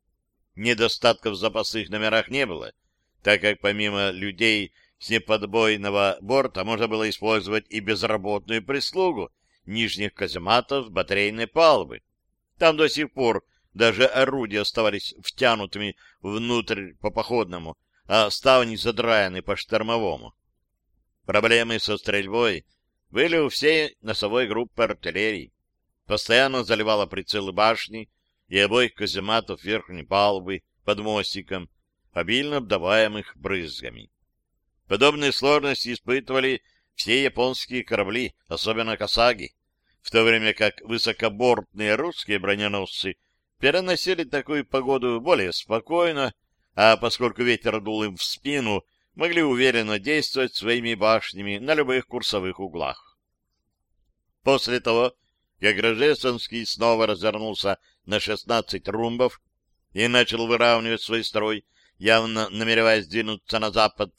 Недостатков в запасных номерах не было, так как помимо людей с неподбойного борта можно было использовать и безработную прислугу нижних казематов батарейной палубы. Там до сих пор даже орудия оставались втянутыми внутрь по походному, а ставни задраены по штормовому. Проблемы со стрельбой были у всей носовой группы артиллерии. Постоянно заливала прицелы башни и обоих казематов верхней палубы под мостиком, обильно обдаваемых брызгами. Подобные сложности испытывали все японские корабли, особенно «Касаги», в то время как высокобортные русские броненосцы переносили такую погоду более спокойно, а поскольку ветер дул им в спину, могли уверенно действовать своими башнями на любых курсовых углах. После того, как Рожественский снова развернулся на 16 румбов и начал выравнивать свой строй, явно намереваясь двинуться на запад,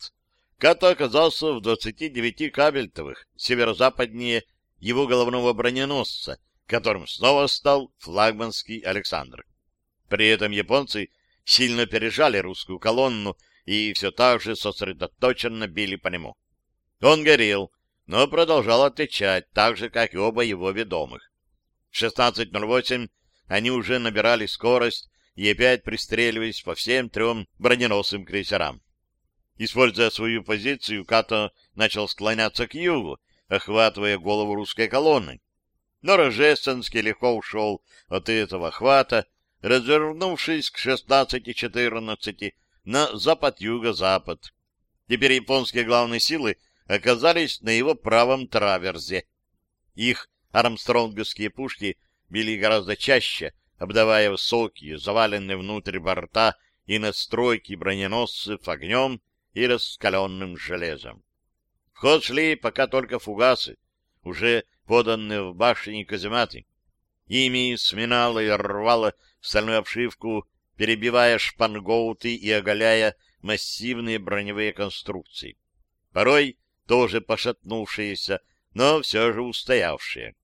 Като оказался в 29 кабельтовых, северо-западнее его головного броненосца, которым снова стал флагманский Александр. При этом японцы сильно пережали русскую колонну и все так же сосредоточенно били по нему. Он горел, но продолжал отвечать, так же, как и оба его ведомых. В 16.08 они уже набирали скорость и опять пристреливались по всем трем броненосным крейсерам. Используя свою позицию, Като начал склоняться к югу, охватывая голову русской колонны. Но Рожественский легко ушел от этого хвата, развернувшись к 16-14 на запад-юго-запад. Теперь японские главные силы оказались на его правом траверзе. Их армстронговские пушки били гораздо чаще, обдавая высокие, заваленные внутрь борта и надстройки броненосцев огнем и раскаленным железом. В ход шли пока только фугасы, уже поданные в башни казематы. Ими сминало и рвало стальную обшивку, перебивая шпангоуты и оголяя массивные броневые конструкции. Порой тоже пошатнувшиеся, но все же устоявшие.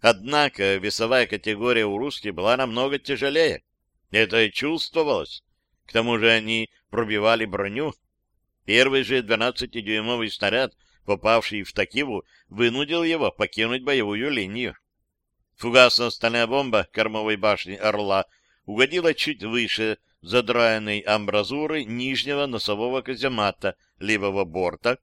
Однако весовая категория у русских была намного тяжелее. Это чувствовалось. К тому же они пробивали броню. Первый же 12-дюймовый снаряд, попавший в Такиву, вынудил его покинуть боевую линию. Фугасно-стальная бомба кормовой башни «Орла» угодила чуть выше задраенной амбразуры нижнего носового каземата левого борта,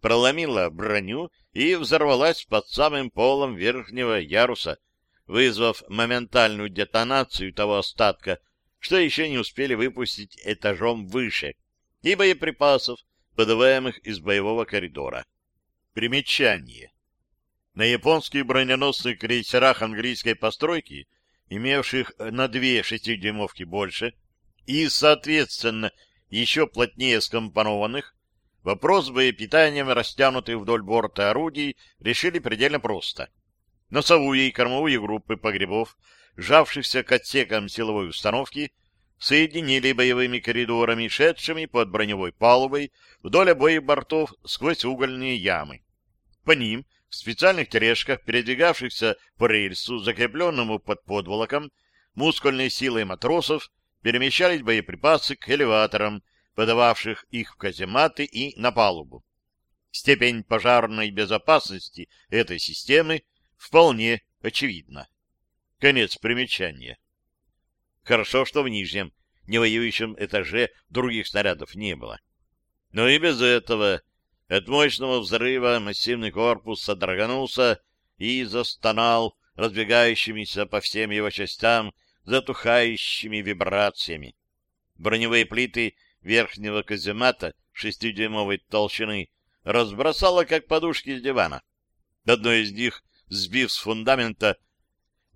проломила броню и взорвалась под самым полом верхнего яруса, вызвав моментальную детонацию того остатка, что еще не успели выпустить этажом выше, и боеприпасов, подаваемых из боевого коридора. Примечание. На японских броненосных крейсерах английской постройки, имевших на две шестидюймовки больше, и, соответственно, еще плотнее скомпонованных, вопрос с боепитанием, растянутых вдоль борта орудий, решили предельно просто. Носовую и кормовую группы погребов сжавшихся к отсекам силовой установки, соединили боевыми коридорами, шедшими под броневой палубой вдоль обоих бортов сквозь угольные ямы. По ним, в специальных тележках, передвигавшихся по рельсу, закрепленному под подволоком, мускульной силой матросов перемещались боеприпасы к элеваторам, подававших их в казематы и на палубу. Степень пожарной безопасности этой системы вполне очевидна. Конец примечания. Хорошо, что в нижнем, невоюющем этаже других снарядов не было. Но и без этого от мощного взрыва массивный корпус содроганулся и застонал разбегающимися по всем его частям затухающими вибрациями. Броневые плиты верхнего каземата шестидюймовой толщины разбросало, как подушки с дивана. Одно из них, сбив с фундамента,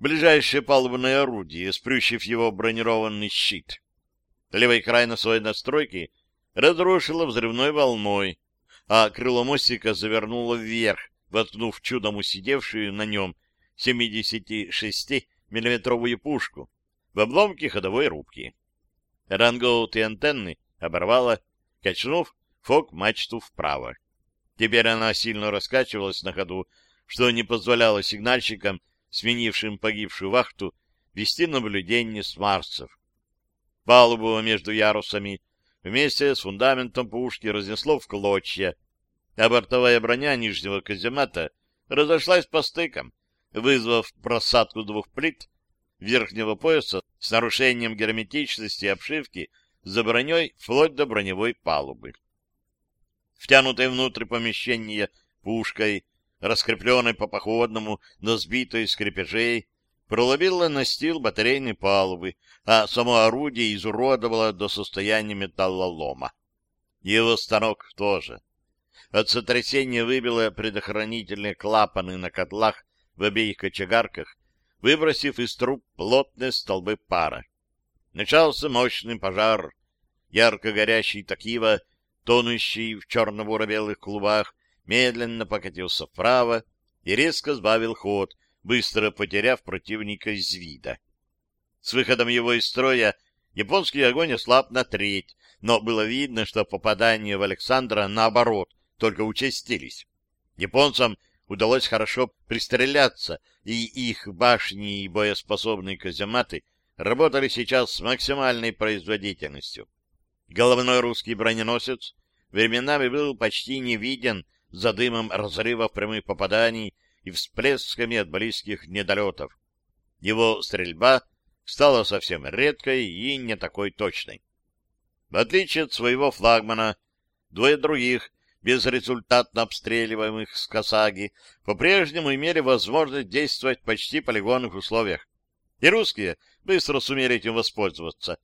ближайшее палубное орудие, сплющив его бронированный щит. Левый край носовой настройки разрушило взрывной волной, а крыло мостика завернуло вверх, воткнув чудом усидевшую на нем 76-миллиметровую пушку в обломке ходовой рубки. Рангоут и антенны оборвало, качнув фок-мачту вправо. Теперь она сильно раскачивалась на ходу, что не позволяло сигнальщикам, сменившим погибшую вахту, вести наблюдение с Марсов. Палубу между ярусами вместе с фундаментом пушки разнесло в клочья, а бортовая броня нижнего каземата разошлась по стыкам, вызвав просадку двух плит верхнего пояса с нарушением герметичности обшивки за броней вплоть до броневой палубы. Втянутой внутрь помещения пушкой, раскрепленной по походному, но сбитой из крепежей, пролобила настил батарейной палубы, а само орудие изуродовало до состояния металлолома. Его станок тоже. От сотрясения выбило предохранительные клапаны на котлах в обеих кочегарках, выбросив из труб плотные столбы пара. Начался мощный пожар. Ярко горящий Такива, тонущий в черно-буро-белых клубах, медленно покатился вправо и резко сбавил ход, быстро потеряв противника из вида. С выходом его из строя японский огонь ослаб на треть, но было видно, что попадания в Александра, наоборот, только участились. Японцам удалось хорошо пристреляться, и их башни и боеспособные казематы работали сейчас с максимальной производительностью. Головной русский броненосец временами был почти не виден за дымом разрывов прямых попаданий и всплесками от близких недолетов. Его стрельба стала совсем редкой и не такой точной. В отличие от своего флагмана, двое других безрезультатно обстреливаемых с Касаги, по-прежнему имели возможность действовать в почти полигонных условиях. И русские быстро сумели этим воспользоваться.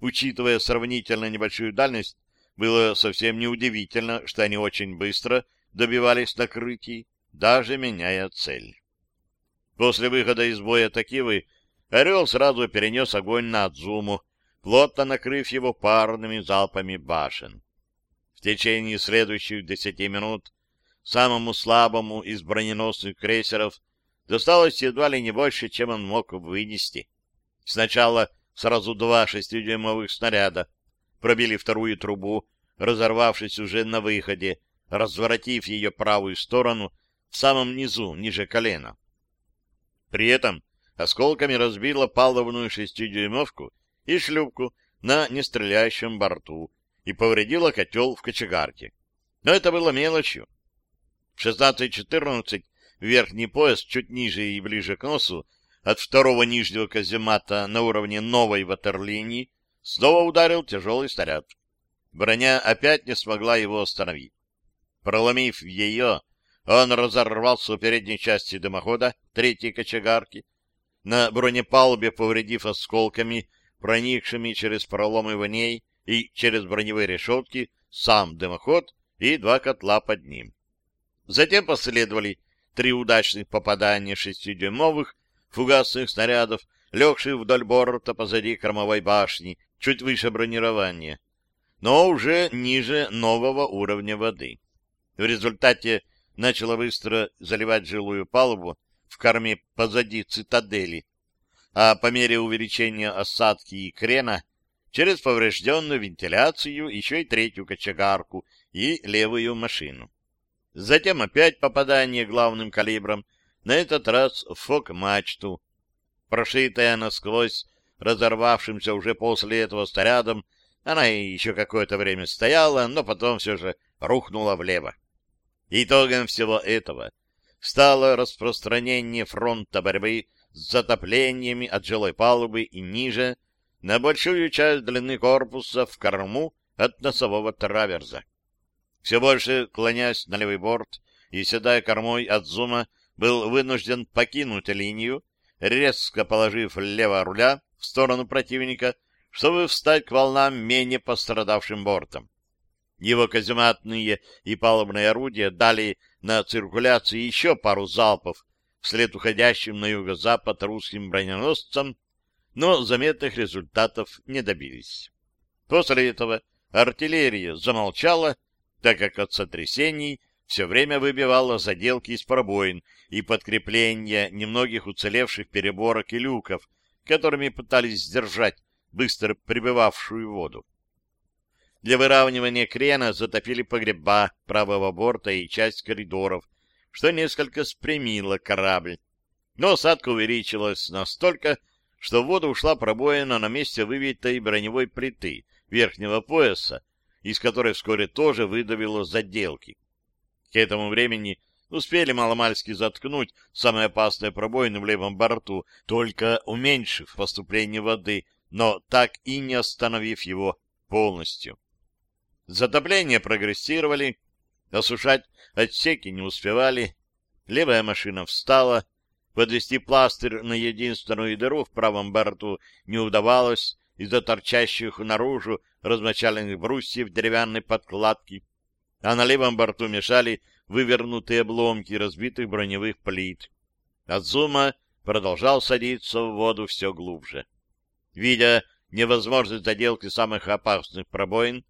Учитывая сравнительно небольшую дальность, было совсем неудивительно, что они очень быстро добивались накрытий, даже меняя цель. После выхода из боя Такивы «Орел» сразу перенес огонь на Адзуму, плотно накрыв его парными залпами башен. В течение следующих десяти минут самому слабому из броненосных крейсеров досталось едва ли не больше, чем он мог вынести. Сначала сразу два шестидюймовых снаряда пробили вторую трубу, разорвавшись уже на выходе, разворотив ее правую сторону в самом низу, ниже колена. При этом осколками разбила палубную шестидюймовку и шлюпку на нестреляющем борту, и повредила котел в кочегарке. Но это было мелочью. В 16-14 верхний пояс чуть ниже и ближе к носу от второго нижнего каземата на уровне новой ватерлинии снова ударил тяжелый снаряд. Броня опять не смогла его остановить. Проломив ее, он разорвался у передней части дымохода третьей кочегарки, на бронепалубе повредив осколками, проникшими через проломы в ней, и через броневые решетки сам дымоход и два котла под ним. Затем последовали три удачных попадания шестидюймовых фугасных снарядов, легших вдоль борта позади кормовой башни, чуть выше бронирования, но уже ниже нового уровня воды. В результате начало быстро заливать жилую палубу в корме позади цитадели, а по мере увеличения осадки и крена через поврежденную вентиляцию еще и третью кочегарку и левую машину. Затем опять попадание главным калибром, на этот раз в фок-мачту. Прошитая насквозь разорвавшимся уже после этого снарядом, она еще какое-то время стояла, но потом все же рухнула влево. Итогом всего этого стало распространение фронта борьбы с затоплениями от жилой палубы и ниже, на большую часть длины корпуса в корму от носового траверза. Все больше клонясь на левый борт и седая кормой от зума, был вынужден покинуть линию, резко положив лево руля в сторону противника, чтобы встать к волнам менее пострадавшим бортом. Его казематные и палубные орудия дали на циркуляции еще пару залпов вслед уходящим на юго-запад русским броненосцам, но заметных результатов не добились. После этого артиллерия замолчала, так как от сотрясений все время выбивала заделки из пробоин и подкрепления немногих уцелевших переборок и люков, которыми пытались сдержать быстро прибывавшую воду. Для выравнивания крена затопили погреба правого борта и часть коридоров, что несколько спрямило корабль. Но осадка увеличилась настолько, что в воду ушла пробоина на месте выбитой броневой плиты верхнего пояса, из которой вскоре тоже выдавило заделки. К этому времени успели маломальски заткнуть самые опасные пробоины в левом борту, только уменьшив поступление воды, но так и не остановив его полностью. Затопления прогрессировали, осушать отсеки не успевали, левая машина встала, подвести пластырь на единственную дыру в правом борту не удавалось из-за торчащих наружу размочаленных брусьев деревянной подкладки, а на левом борту мешали вывернутые обломки разбитых броневых плит. Азума продолжал садиться в воду все глубже. Видя невозможность заделки самых опасных пробоин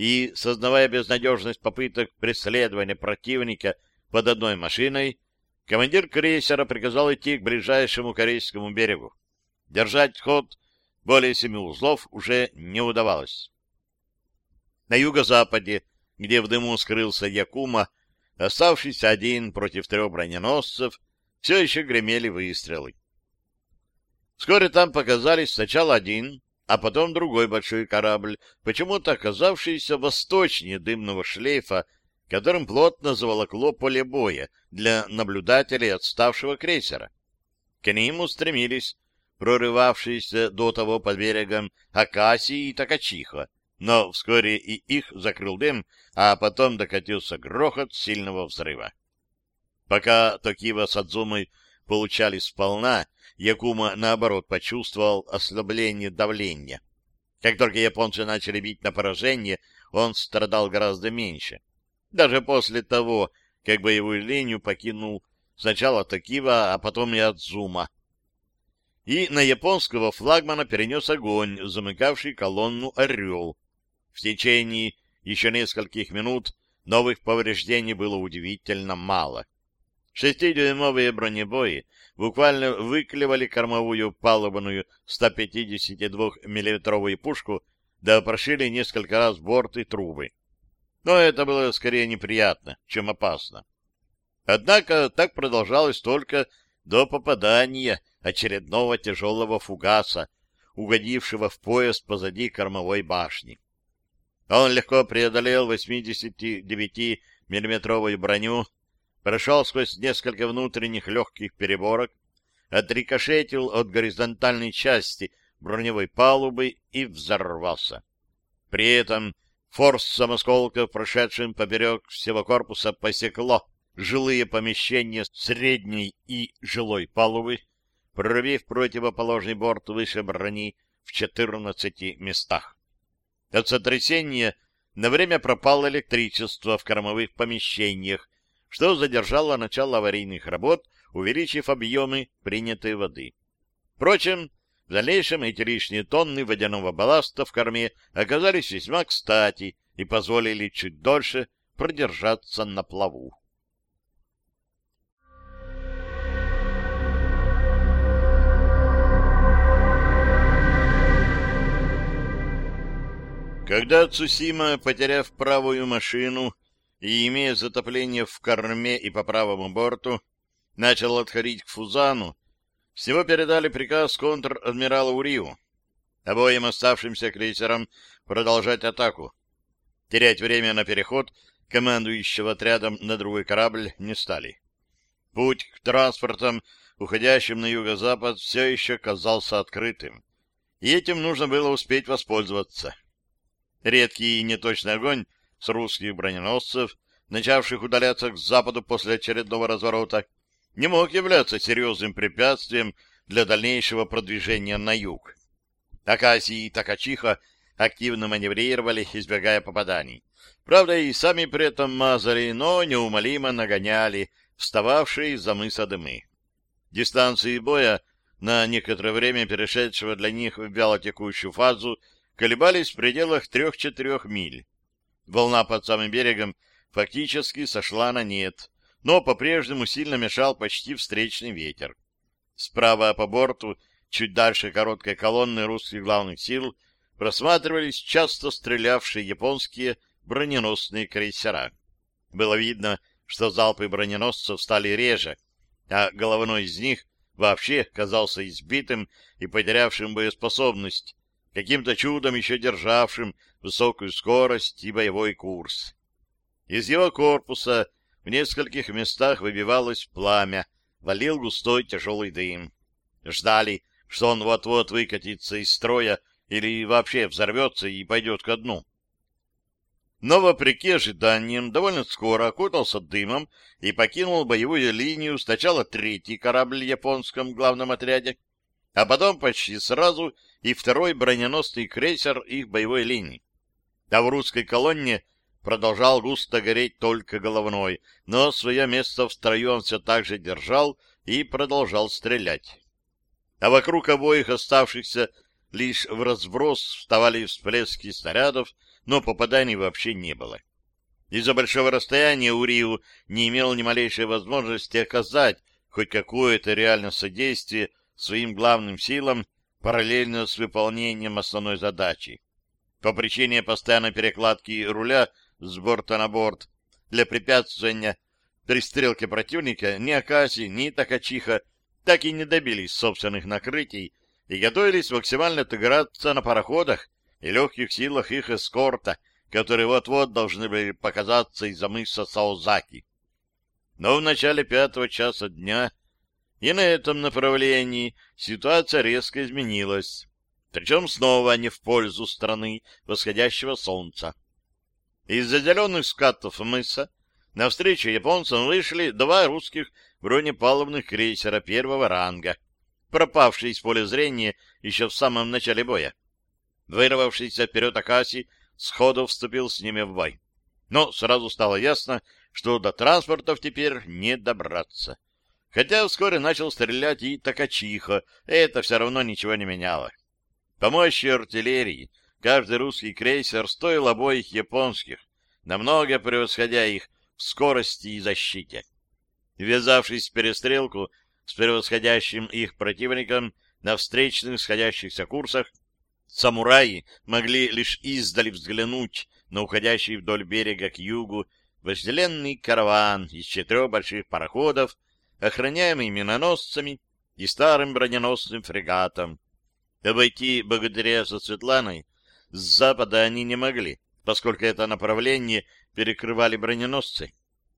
и, сознавая безнадежность попыток преследования противника под одной машиной, командир крейсера приказал идти к ближайшему корейскому берегу. Держать ход более семи узлов уже не удавалось. На юго-западе, где в дыму скрылся Якума, оставшийся один против трех броненосцев, все еще гремели выстрелы. Вскоре там показались сначала один, а потом другой большой корабль, почему-то оказавшийся восточнее дымного шлейфа, которым плотно заволокло поле боя для наблюдателей отставшего крейсера. К ним устремились прорывавшиеся до того под берегом Акасии и Такачиха, но вскоре и их закрыл дым, а потом докатился грохот сильного взрыва. Пока Токива с Адзумой получали сполна, Якума, наоборот, почувствовал ослабление давления. Как только японцы начали бить на поражение, он страдал гораздо меньше. Даже после того, как боевую линию покинул сначала Токива, а потом и Адзума, и на японского флагмана перенес огонь, замыкавший колонну «Орел». В течение еще нескольких минут новых повреждений было удивительно мало. Шестидюймовые бронебои буквально выклевали кормовую палубную 152 миллиметровую пушку, да прошили несколько раз борт и трубы. Но это было скорее неприятно, чем опасно. Однако так продолжалось только до попадания очередного тяжелого фугаса, угодившего в пояс позади кормовой башни. Он легко преодолел 89-миллиметровую броню, прошел сквозь несколько внутренних легких переборок, отрикошетил от горизонтальной части броневой палубы и взорвался. При этом форс самосколков, прошедшим поперек всего корпуса, посекло жилые помещения средней и жилой палубы, прорвив противоположный борт выше брони в 14 местах. От сотрясения на время пропало электричество в кормовых помещениях, что задержало начало аварийных работ, увеличив объемы принятой воды. Впрочем, в дальнейшем эти лишние тонны водяного балласта в корме оказались весьма кстати и позволили чуть дольше продержаться на плаву. Когда Цусима, потеряв правую машину и имея затопление в корме и по правому борту, начал отходить к Фузану, с него передали приказ контр-адмирала Уриу обоим оставшимся крейсерам продолжать атаку. Терять время на переход командующего отрядом на другой корабль не стали. Путь к транспортам, уходящим на юго-запад, все еще казался открытым, и этим нужно было успеть воспользоваться. Редкий и неточный огонь с русских броненосцев, начавших удаляться к западу после очередного разворота, не мог являться серьезным препятствием для дальнейшего продвижения на юг. Акаси и Такачиха активно маневрировали, избегая попаданий. Правда, и сами при этом мазали, но неумолимо нагоняли встававшие из-за мыса дымы. Дистанции боя, на некоторое время перешедшего для них в вялотекущую фазу, колебались в пределах трех-четырех миль. Волна под самым берегом фактически сошла на нет, но по-прежнему сильно мешал почти встречный ветер. Справа по борту, чуть дальше короткой колонны русских главных сил, просматривались часто стрелявшие японские броненосные крейсера. Было видно, что залпы броненосцев стали реже, а головной из них вообще казался избитым и потерявшим боеспособность, каким-то чудом еще державшим высокую скорость и боевой курс. Из его корпуса в нескольких местах выбивалось пламя, валил густой тяжелый дым. Ждали, что он вот-вот выкатится из строя или вообще взорвется и пойдет ко дну. Но, вопреки ожиданиям, довольно скоро окутался дымом и покинул боевую линию сначала третий корабль в японском главном отряде, а потом почти сразу и второй броненосный крейсер их боевой линии. А в русской колонне продолжал густо гореть только головной, но свое место в строю он все так же держал и продолжал стрелять. А вокруг обоих оставшихся лишь в разброс вставали всплески снарядов, но попаданий вообще не было. Из-за большого расстояния Уриу не имел ни малейшей возможности оказать хоть какое-то реальное содействие своим главным силам параллельно с выполнением основной задачи. По причине постоянной перекладки руля с борта на борт для препятствования пристрелке противника ни Акаси, ни Такачиха так и не добились собственных накрытий и готовились максимально отыграться на пароходах и легких силах их эскорта, которые вот-вот должны были показаться из-за мыса Саозаки. Но в начале пятого часа дня и на этом направлении ситуация резко изменилась, причем снова не в пользу страны восходящего солнца. Из-за зеленых скатов мыса навстречу японцам вышли два русских бронепалубных крейсера первого ранга, пропавшие из поля зрения еще в самом начале боя. Вырвавшийся вперед Акаси сходу вступил с ними в бой. Но сразу стало ясно, что до транспортов теперь не добраться. Хотя вскоре начал стрелять и Такачиха, это все равно ничего не меняло. По мощи артиллерии Каждый русский крейсер стоил обоих японских, намного превосходя их в скорости и защите. Ввязавшись в перестрелку с превосходящим их противником на встречных сходящихся курсах, самураи могли лишь издали взглянуть на уходящий вдоль берега к югу вожделенный караван из четырех больших пароходов, охраняемый миноносцами и старым броненосным фрегатом. Обойти благодаря со Светланой с запада они не могли, поскольку это направление перекрывали броненосцы.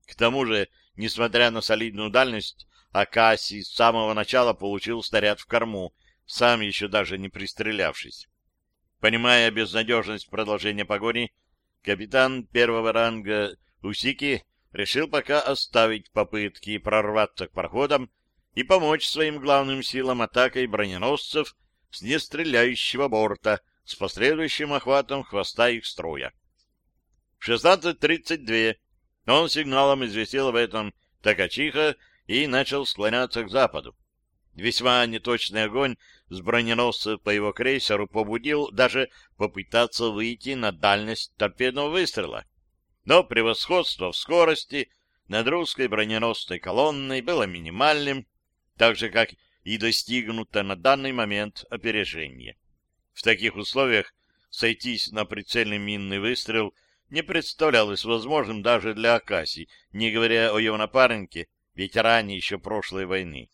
К тому же, несмотря на солидную дальность, Акаси с самого начала получил снаряд в корму, сам еще даже не пристрелявшись. Понимая безнадежность продолжения погони, капитан первого ранга Усики решил пока оставить попытки прорваться к проходам и помочь своим главным силам атакой броненосцев с нестреляющего борта, с последующим охватом хвоста их строя. В 16.32 он сигналом известил об этом Такачиха и начал склоняться к западу. Весьма неточный огонь с броненосца по его крейсеру побудил даже попытаться выйти на дальность торпедного выстрела. Но превосходство в скорости над русской броненосной колонной было минимальным, так же, как и достигнуто на данный момент опережение. В таких условиях сойтись на прицельный минный выстрел не представлялось возможным даже для Акаси, не говоря о его напарнике, ветеране еще прошлой войны.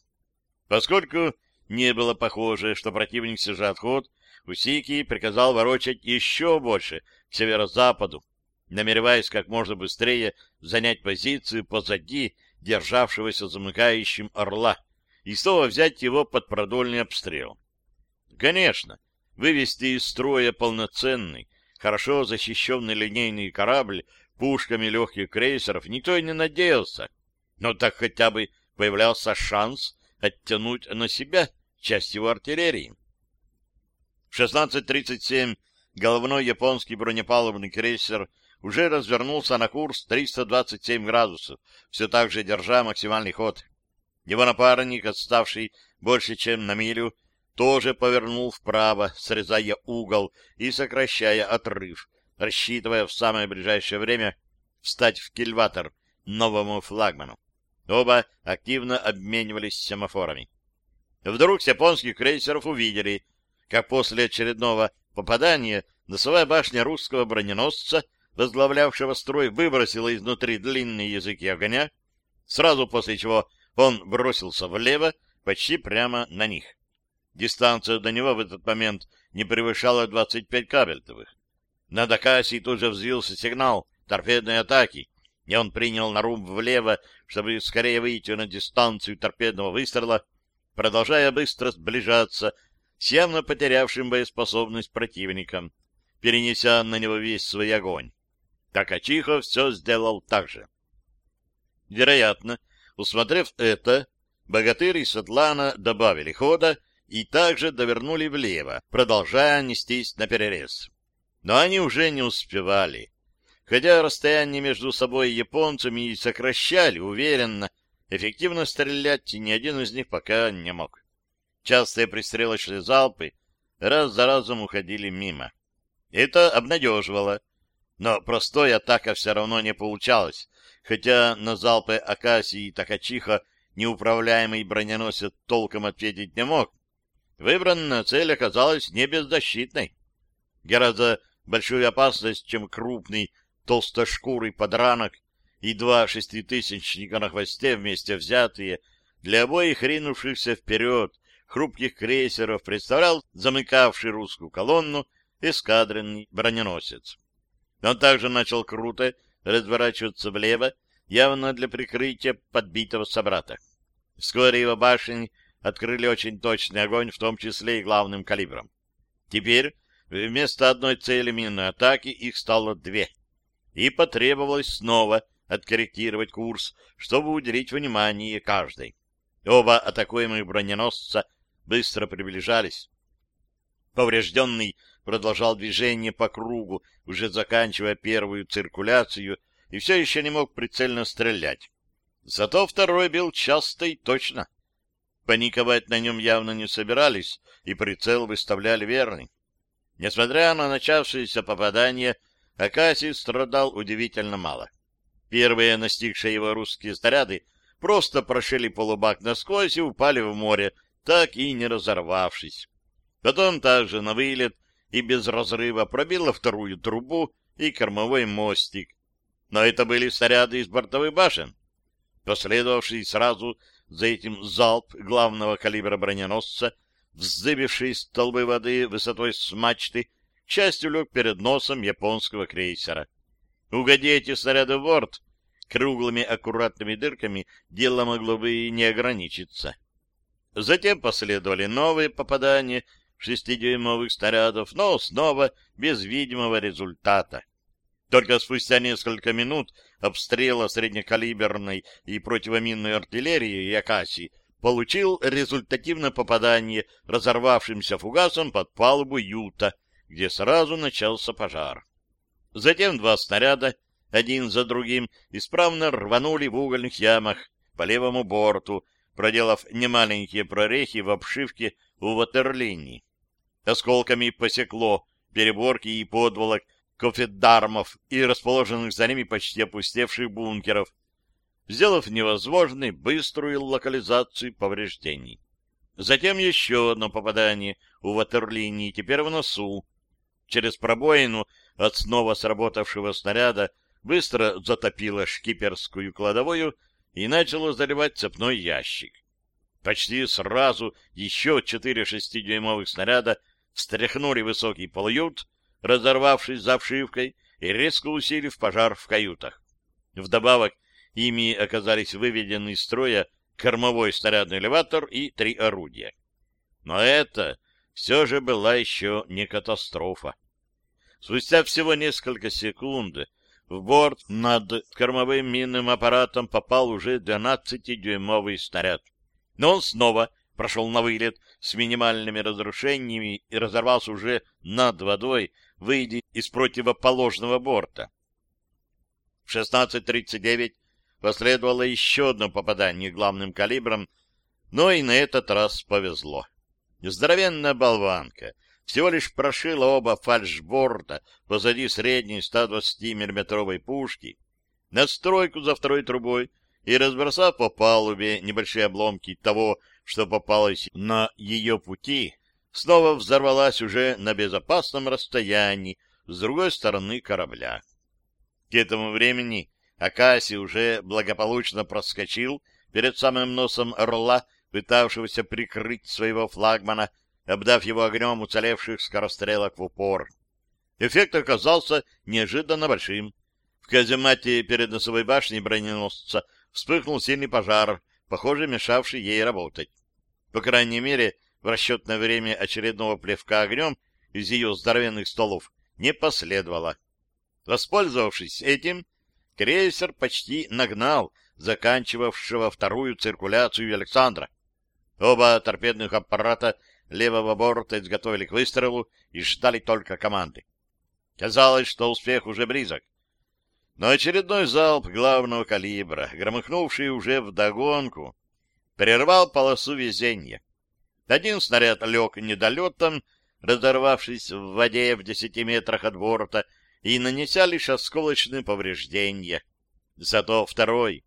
Поскольку не было похоже, что противник снижает ход, Усики приказал ворочать еще больше к северо-западу, намереваясь как можно быстрее занять позицию позади державшегося замыкающим орла и снова взять его под продольный обстрел. Конечно, вывести из строя полноценный, хорошо защищенный линейный корабль пушками легких крейсеров никто и не надеялся, но так хотя бы появлялся шанс оттянуть на себя часть его артиллерии. В 16.37 головной японский бронепалубный крейсер уже развернулся на курс 327 градусов, все так же держа максимальный ход. Его напарник, отставший больше, чем на милю, тоже повернул вправо, срезая угол и сокращая отрыв, рассчитывая в самое ближайшее время встать в кильватор новому флагману. Оба активно обменивались семафорами. Вдруг с японских крейсеров увидели, как после очередного попадания носовая башня русского броненосца, возглавлявшего строй, выбросила изнутри длинные языки огня, сразу после чего он бросился влево, почти прямо на них. Дистанция до него в этот момент не превышала 25 кабельтовых. На Дакасе тут же взвился сигнал торпедной атаки, и он принял на румб влево, чтобы скорее выйти на дистанцию торпедного выстрела, продолжая быстро сближаться с явно потерявшим боеспособность противником, перенеся на него весь свой огонь. Такачиха все сделал так же. Вероятно, усмотрев это, Богатырь и Светлана добавили хода и также довернули влево, продолжая нестись на перерез. Но они уже не успевали. Хотя расстояние между собой и японцами и сокращали уверенно, эффективно стрелять ни один из них пока не мог. Частые пристрелочные залпы раз за разом уходили мимо. Это обнадеживало. Но простой атака все равно не получалась, хотя на залпы Акаси и Такачиха неуправляемый броненосец толком ответить не мог. Выбранная цель оказалась не беззащитной. Гораздо большую опасность, чем крупный толстошкурый подранок и два шеститысячника на хвосте вместе взятые, для обоих ринувшихся вперед хрупких крейсеров представлял замыкавший русскую колонну эскадренный броненосец. Он также начал круто разворачиваться влево, явно для прикрытия подбитого собрата. Вскоре его башни открыли очень точный огонь, в том числе и главным калибром. Теперь вместо одной цели минной атаки их стало две. И потребовалось снова откорректировать курс, чтобы уделить внимание каждой. Оба атакуемых броненосца быстро приближались. Поврежденный продолжал движение по кругу, уже заканчивая первую циркуляцию, и все еще не мог прицельно стрелять. Зато второй бил часто и точно. Паниковать на нем явно не собирались, и прицел выставляли верный. Несмотря на начавшееся попадание, Акасий страдал удивительно мало. Первые настигшие его русские снаряды просто прошили полубак насквозь и упали в море, так и не разорвавшись. Потом также на вылет и без разрыва пробила вторую трубу и кормовой мостик. Но это были снаряды из бортовых башен. Последовавший сразу за этим залп главного калибра броненосца, вздыбивший столбы воды высотой с мачты, к счастью, лег перед носом японского крейсера. Угоди эти снаряды в борт, круглыми аккуратными дырками дело могло бы и не ограничиться. Затем последовали новые попадания шестидюймовых снарядов, но снова без видимого результата. Только спустя несколько минут обстрела среднекалиберной и противоминной артиллерии Якаси получил результативное попадание разорвавшимся фугасом под палубу Юта, где сразу начался пожар. Затем два снаряда, один за другим, исправно рванули в угольных ямах по левому борту, проделав немаленькие прорехи в обшивке у ватерлинии. Осколками посекло переборки и подволок кофедармов и расположенных за ними почти опустевших бункеров, сделав невозможной быструю локализацию повреждений. Затем еще одно попадание у ватерлинии, теперь в носу. Через пробоину от снова сработавшего снаряда быстро затопило шкиперскую кладовую и начало заливать цепной ящик. Почти сразу еще четыре шестидюймовых снаряда встряхнули высокий полуют, разорвавшись за обшивкой и резко усилив пожар в каютах. Вдобавок, ими оказались выведены из строя кормовой снарядный элеватор и три орудия. Но это все же была еще не катастрофа. Спустя всего несколько секунд в борт над кормовым минным аппаратом попал уже 12-дюймовый снаряд. Но он снова прошел на вылет с минимальными разрушениями и разорвался уже над водой выйдя из противоположного борта. В 16.39 последовало еще одно попадание главным калибром, но и на этот раз повезло. Здоровенная болванка всего лишь прошила оба фальшборта позади средней 120 миллиметровой пушки, настройку за второй трубой и, разбросав по палубе небольшие обломки того, что попалось на ее пути, снова взорвалась уже на безопасном расстоянии с другой стороны корабля. К этому времени Акаси уже благополучно проскочил перед самым носом орла, пытавшегося прикрыть своего флагмана, обдав его огнем уцелевших скорострелок в упор. Эффект оказался неожиданно большим. В каземате перед носовой башней броненосца вспыхнул сильный пожар, похоже, мешавший ей работать. По крайней мере, в расчетное время очередного плевка огнем из ее здоровенных столов не последовало. Воспользовавшись этим, крейсер почти нагнал заканчивавшего вторую циркуляцию Александра. Оба торпедных аппарата левого борта изготовили к выстрелу и ждали только команды. Казалось, что успех уже близок. Но очередной залп главного калибра, громыхнувший уже вдогонку, прервал полосу везения. Один снаряд лег недолетом, разорвавшись в воде в десяти метрах от борта и нанеся лишь осколочные повреждения. Зато второй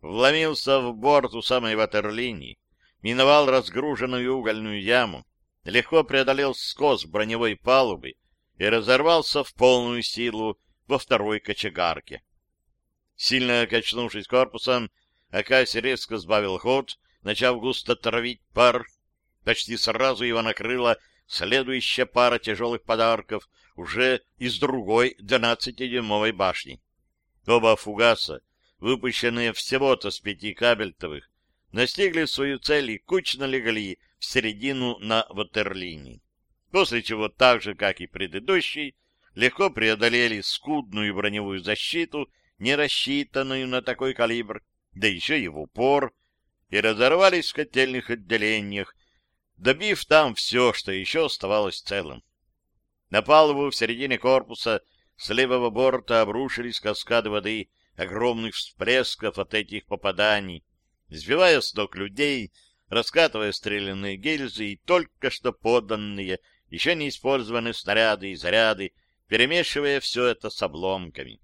вломился в борт у самой ватерлинии, миновал разгруженную угольную яму, легко преодолел скос броневой палубы и разорвался в полную силу во второй кочегарке. Сильно качнувшись корпусом, Акаси резко сбавил ход, начав густо травить пар. Почти сразу его накрыла следующая пара тяжелых подарков уже из другой 12-дюймовой башни. Оба фугаса, выпущенные всего-то с пяти кабельтовых, настигли свою цель и кучно легли в середину на ватерлинии. После чего, так же, как и предыдущий, легко преодолели скудную броневую защиту, не рассчитанную на такой калибр, да еще и в упор, и разорвались в котельных отделениях, добив там все, что еще оставалось целым. На палубу в середине корпуса с левого борта обрушились каскады воды, огромных всплесков от этих попаданий, сбивая с ног людей, раскатывая стрелянные гильзы и только что поданные, еще не использованные снаряды и заряды, перемешивая все это с обломками.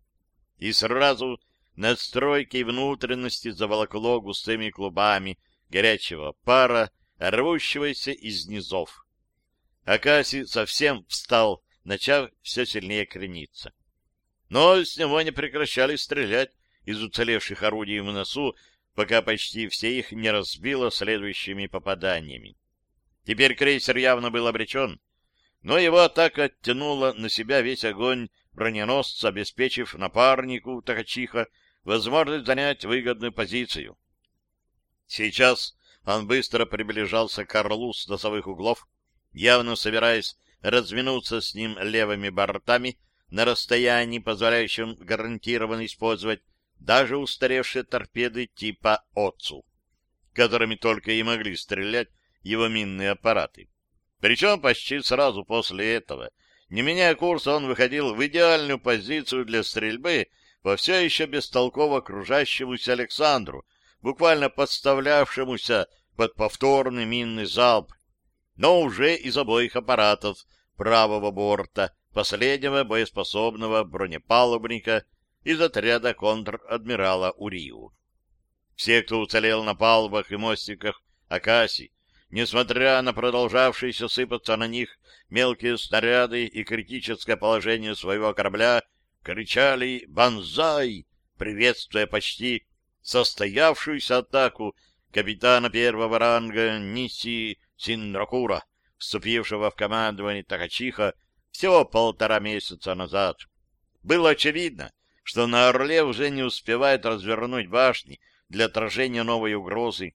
И сразу над стройкой внутренности заволокло густыми клубами горячего пара, рвущегося из низов. Акаси совсем встал, начав все сильнее крениться. Но с него не прекращали стрелять из уцелевших орудий в носу, пока почти все их не разбило следующими попаданиями. Теперь крейсер явно был обречен, но его атака оттянула на себя весь огонь броненосца, обеспечив напарнику Тахачиха возможность занять выгодную позицию. Сейчас он быстро приближался к орлу с носовых углов, явно собираясь разминуться с ним левыми бортами на расстоянии, позволяющем гарантированно использовать даже устаревшие торпеды типа «Отцу», которыми только и могли стрелять его минные аппараты. Причем почти сразу после этого, не меняя курса, он выходил в идеальную позицию для стрельбы по все еще бестолково окружающемуся Александру, буквально подставлявшемуся под повторный минный залп, но уже из обоих аппаратов правого борта, последнего боеспособного бронепалубника из отряда контр-адмирала Урию. Все, кто уцелел на палубах и мостиках Акаси, несмотря на продолжавшиеся сыпаться на них мелкие снаряды и критическое положение своего корабля, кричали «Бонзай!», приветствуя почти состоявшуюся атаку капитана первого ранга Ниси Синракура, вступившего в командование Такачиха всего полтора месяца назад. Было очевидно, что на «Орле» уже не успевает развернуть башни для отражения новой угрозы,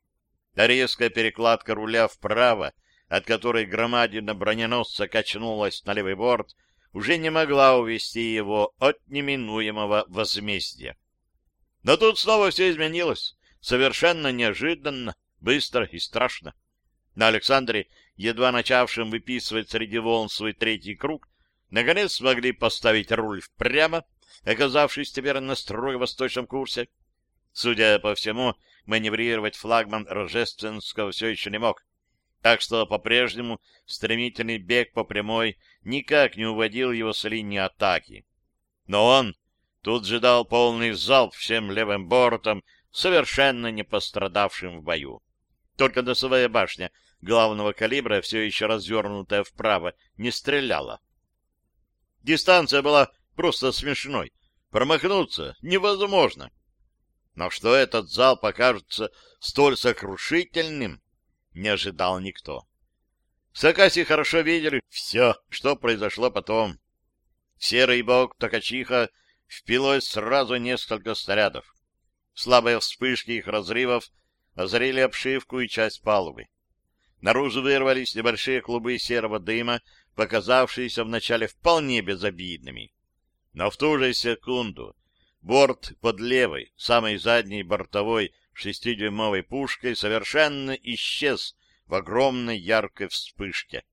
резкая перекладка руля вправо, от которой громадина броненосца качнулась на левый борт, уже не могла увести его от неминуемого возмездия. Но тут снова все изменилось, совершенно неожиданно, быстро и страшно. На Александре, едва начавшем выписывать среди волн свой третий круг, Наконец смогли поставить руль прямо, оказавшись теперь на строго восточном курсе. Судя по всему, маневрировать флагман Рожественского все еще не мог, так что по-прежнему стремительный бег по прямой никак не уводил его с линии атаки. Но он тут же дал полный залп всем левым бортом, совершенно не пострадавшим в бою. Только носовая башня главного калибра, все еще развернутая вправо, не стреляла. Дистанция была просто смешной. Промахнуться невозможно. Но что этот зал покажется столь сокрушительным, не ожидал никто. В Сакасе хорошо видели все, что произошло потом. В серый бок Токачиха впилось сразу несколько снарядов. Слабые вспышки их разрывов озарили обшивку и часть палубы. Наружу вырвались небольшие клубы серого дыма, показавшиеся вначале вполне безобидными. Но в ту же секунду борт под левой, самой задней бортовой шестидюймовой пушкой совершенно исчез в огромной яркой вспышке.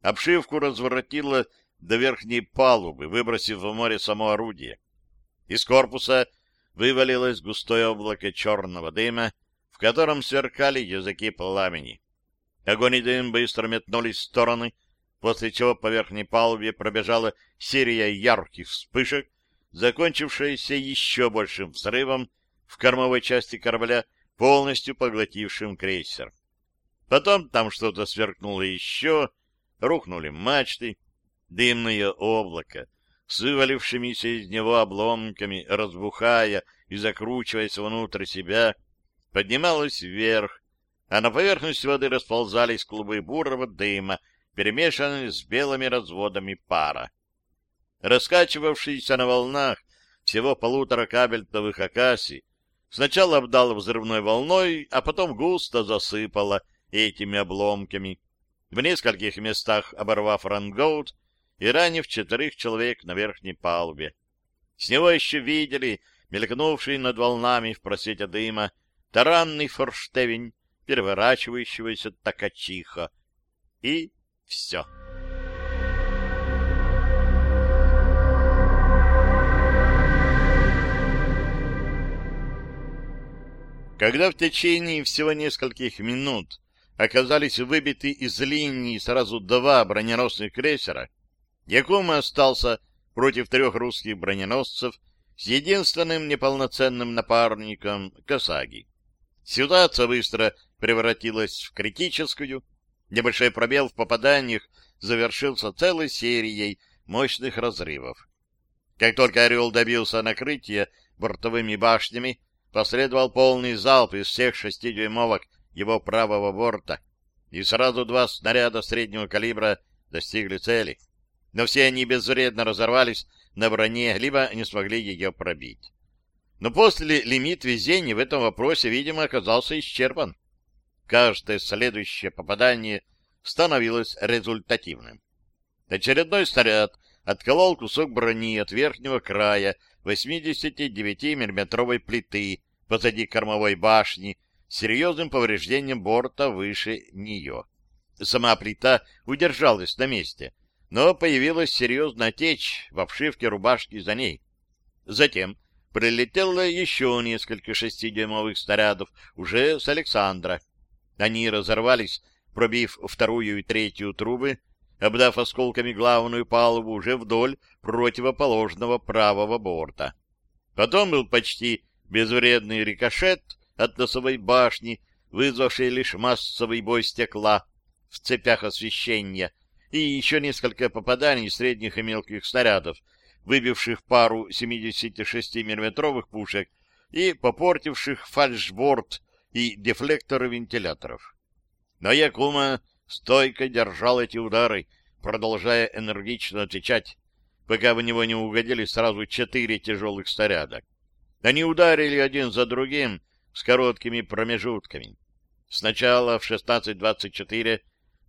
Обшивку разворотило до верхней палубы, выбросив в море само орудие. Из корпуса вывалилось густое облако черного дыма, в котором сверкали языки пламени. Огонь и дым быстро метнулись в стороны, после чего по верхней палубе пробежала серия ярких вспышек, закончившаяся еще большим взрывом в кормовой части корабля, полностью поглотившим крейсер. Потом там что-то сверкнуло еще, рухнули мачты, дымное облако, с вывалившимися из него обломками, разбухая и закручиваясь внутрь себя, поднималось вверх, а на поверхность воды расползались клубы бурого дыма, перемешанные с белыми разводами пара. Раскачивавшийся на волнах всего полутора кабельтовых акасий, сначала обдал взрывной волной, а потом густо засыпало этими обломками, в нескольких местах оборвав рангоут и ранив четырех человек на верхней палубе. С него еще видели мелькнувший над волнами в просвете дыма таранный форштевень переворачивающегося токачиха. И все. Когда в течение всего нескольких минут оказались выбиты из линии сразу два броненосных крейсера, Якума остался против трех русских броненосцев с единственным неполноценным напарником Касаги. Ситуация быстро превратилась в критическую. Небольшой пробел в попаданиях завершился целой серией мощных разрывов. Как только «Орел» добился накрытия бортовыми башнями, последовал полный залп из всех шестидюймовок его правого борта, и сразу два снаряда среднего калибра достигли цели. Но все они безвредно разорвались на броне, либо не смогли ее пробить. Но после лимит везения в этом вопросе, видимо, оказался исчерпан. Каждое следующее попадание становилось результативным. Очередной снаряд отколол кусок брони от верхнего края 89 миллиметровой плиты позади кормовой башни с серьезным повреждением борта выше нее. Сама плита удержалась на месте, но появилась серьезная течь в обшивке рубашки за ней. Затем прилетело еще несколько шестидюймовых снарядов уже с Александра. Они разорвались, пробив вторую и третью трубы, обдав осколками главную палубу уже вдоль противоположного правого борта. Потом был почти безвредный рикошет от носовой башни, вызвавший лишь массовый бой стекла в цепях освещения, и еще несколько попаданий средних и мелких снарядов, выбивших пару 76 миллиметровых пушек и попортивших фальшборд и дефлекторы вентиляторов. Но Якума стойко держал эти удары, продолжая энергично отвечать, пока в него не угодили сразу четыре тяжелых снаряда. Они ударили один за другим с короткими промежутками. Сначала в 16.24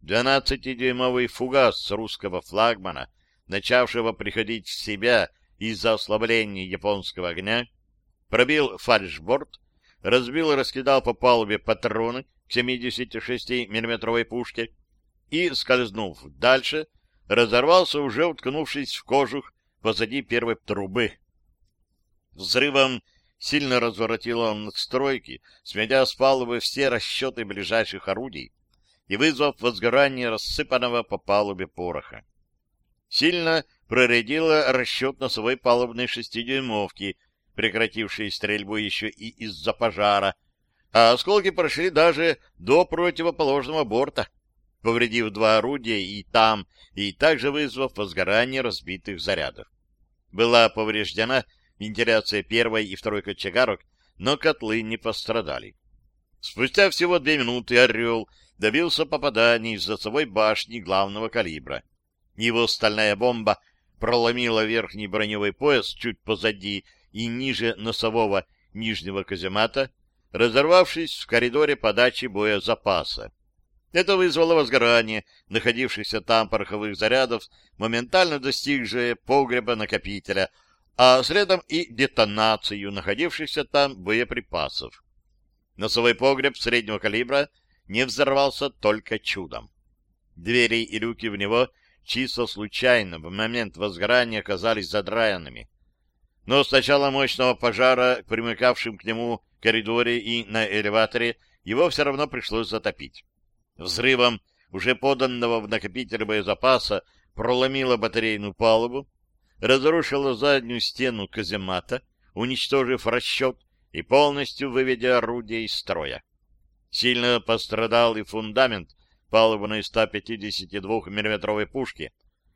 12-дюймовый фугас русского флагмана начавшего приходить в себя из-за ослабления японского огня, пробил фальшборд, разбил и раскидал по палубе патроны к 76 миллиметровой пушке и, скользнув дальше, разорвался, уже уткнувшись в кожух позади первой трубы. Взрывом сильно разворотило надстройки, сметя с палубы все расчеты ближайших орудий и вызвав возгорание рассыпанного по палубе пороха. Сильно проредила расчет носовой палубной шестидюймовки, прекратившей стрельбу еще и из-за пожара, а осколки прошли даже до противоположного борта, повредив два орудия и там, и также вызвав возгорание разбитых зарядов. Была повреждена вентиляция первой и второй кочегарок, но котлы не пострадали. Спустя всего две минуты «Орел» добился попаданий из носовой башни главного калибра. Его стальная бомба проломила верхний броневой пояс чуть позади и ниже носового нижнего каземата, разорвавшись в коридоре подачи боезапаса. Это вызвало возгорание находившихся там пороховых зарядов, моментально достигшее погреба накопителя, а следом и детонацию находившихся там боеприпасов. Носовой погреб среднего калибра не взорвался только чудом. Двери и люки в него чисто случайно в момент возгорания оказались задраенными. Но с начала мощного пожара, примыкавшим к нему коридоре и на элеваторе, его все равно пришлось затопить. Взрывом уже поданного в накопитель боезапаса проломила батарейную палубу, разрушила заднюю стену каземата, уничтожив расчет и полностью выведя орудие из строя. Сильно пострадал и фундамент палубной 152 миллиметровой пушки,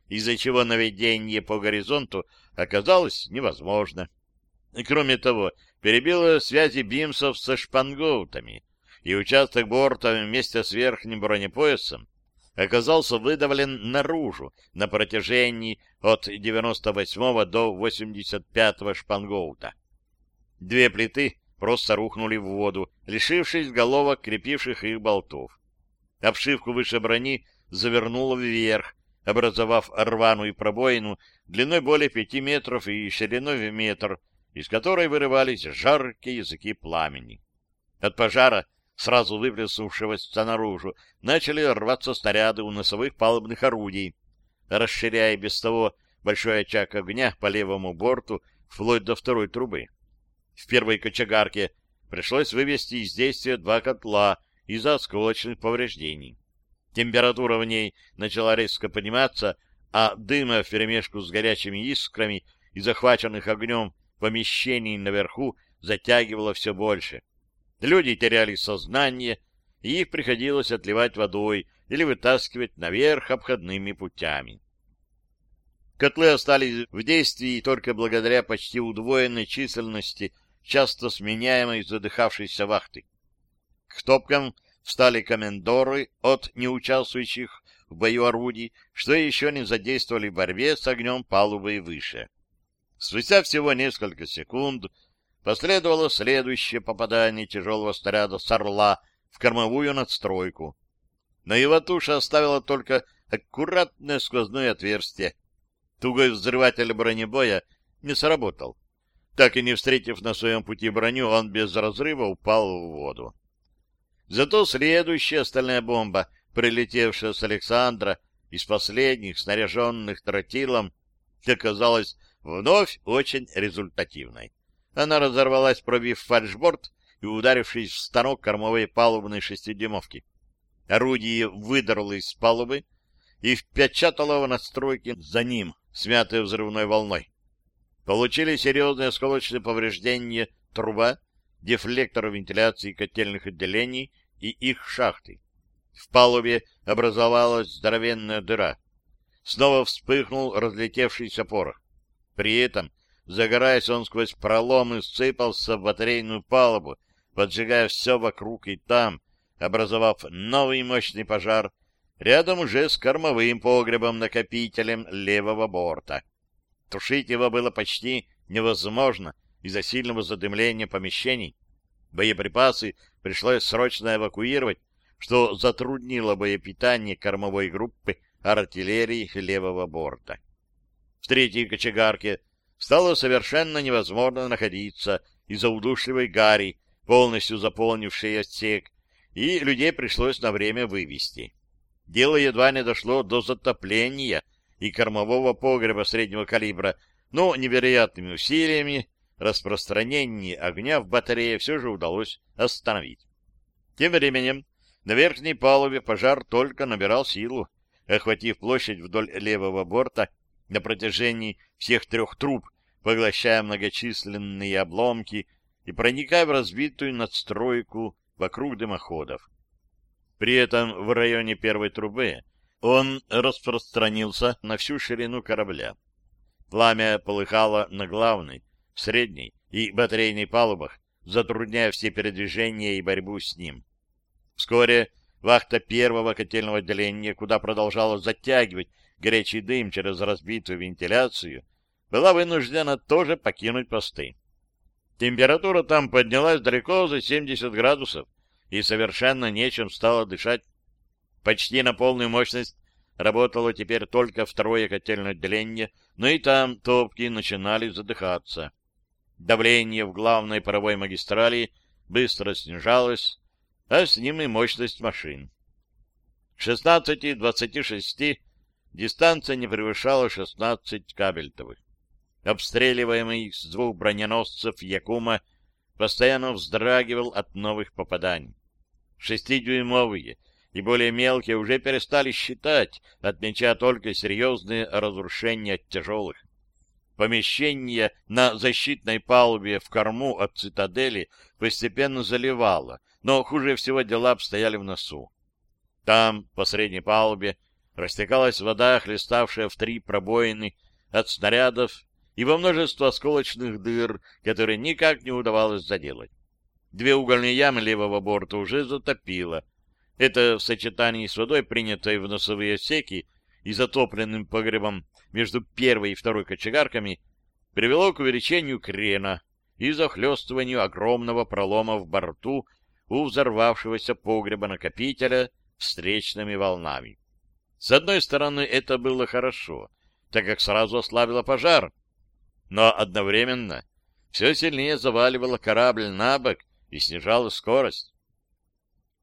из-за чего наведение по горизонту оказалось невозможно. И, кроме того, перебило связи бимсов со шпангоутами, и участок борта вместе с верхним бронепоясом оказался выдавлен наружу на протяжении от 98 до 85 шпангоута. Две плиты просто рухнули в воду, лишившись головок крепивших их болтов. Обшивку выше брони завернуло вверх, образовав рваную пробоину длиной более пяти метров и шириной в метр, из которой вырывались жаркие языки пламени. От пожара сразу выплеснувшегося наружу, начали рваться снаряды у носовых палубных орудий, расширяя без того большой очаг огня по левому борту вплоть до второй трубы. В первой кочегарке пришлось вывести из действия два котла из-за осколочных повреждений. Температура в ней начала резко подниматься, а дыма вперемешку с горячими искрами и захваченных огнем помещений наверху затягивало все больше. Люди теряли сознание, и их приходилось отливать водой или вытаскивать наверх обходными путями. Котлы остались в действии только благодаря почти удвоенной численности часто сменяемой задыхавшейся вахты. К топкам встали комендоры от неучаствующих в бою орудий, что еще не задействовали в борьбе с огнем палубы и выше. Спустя всего несколько секунд Последовало следующее попадание тяжелого снаряда с «Орла» в кормовую надстройку. Но его туша оставила только аккуратное сквозное отверстие. Тугой взрыватель бронебоя не сработал. Так и не встретив на своем пути броню, он без разрыва упал в воду. Зато следующая стальная бомба, прилетевшая с Александра из последних, снаряженных тротилом, оказалась вновь очень результативной. Она разорвалась, пробив фальшборд и ударившись в станок кормовой палубной шестидюймовки. Орудие выдрало из палубы и впечатало в настройки за ним, смятые взрывной волной. Получили серьезные осколочные повреждения труба, дефлектор вентиляции котельных отделений и их шахты. В палубе образовалась здоровенная дыра. Снова вспыхнул разлетевшийся порох. При этом Загораясь, он сквозь проломы сцепался в батарейную палубу, поджигая все вокруг и там, образовав новый мощный пожар, рядом уже с кормовым погребом-накопителем левого борта. Тушить его было почти невозможно из-за сильного задымления помещений. Боеприпасы пришлось срочно эвакуировать, что затруднило боепитание кормовой группы артиллерии левого борта. В третьей кочегарке стало совершенно невозможно находиться из-за удушливой гари, полностью заполнившей отсек, и людей пришлось на время вывести. Дело едва не дошло до затопления и кормового погреба среднего калибра, но невероятными усилиями распространение огня в батарее все же удалось остановить. Тем временем на верхней палубе пожар только набирал силу, охватив площадь вдоль левого борта на протяжении всех трех труб, поглощая многочисленные обломки и проникая в разбитую надстройку вокруг дымоходов. При этом в районе первой трубы он распространился на всю ширину корабля. Пламя полыхало на главной, средней и батарейной палубах, затрудняя все передвижения и борьбу с ним. Вскоре вахта первого котельного отделения, куда продолжало затягивать горячий дым через разбитую вентиляцию, была вынуждена тоже покинуть посты. Температура там поднялась далеко за 70 градусов, и совершенно нечем стало дышать. Почти на полную мощность работало теперь только второе котельное отделение, но и там топки начинали задыхаться. Давление в главной паровой магистрали быстро снижалось, а с ним и мощность машин. К 16-26 дистанция не превышала 16 кабельтовых. Обстреливаемый с двух броненосцев Якума постоянно вздрагивал от новых попаданий. Шестидюймовые и более мелкие уже перестали считать, отмечая только серьезные разрушения от тяжелых. Помещение на защитной палубе в корму от цитадели постепенно заливало, но хуже всего дела обстояли в носу. Там, по средней палубе, растекалась вода, хлеставшая в три пробоины от снарядов и во множество осколочных дыр, которые никак не удавалось заделать. Две угольные ямы левого борта уже затопило. Это в сочетании с водой, принятой в носовые отсеки и затопленным погребом между первой и второй кочегарками, привело к увеличению крена и захлестыванию огромного пролома в борту у взорвавшегося погреба-накопителя встречными волнами. С одной стороны, это было хорошо, так как сразу ослабило пожар, но одновременно все сильнее заваливало корабль на бок и снижало скорость.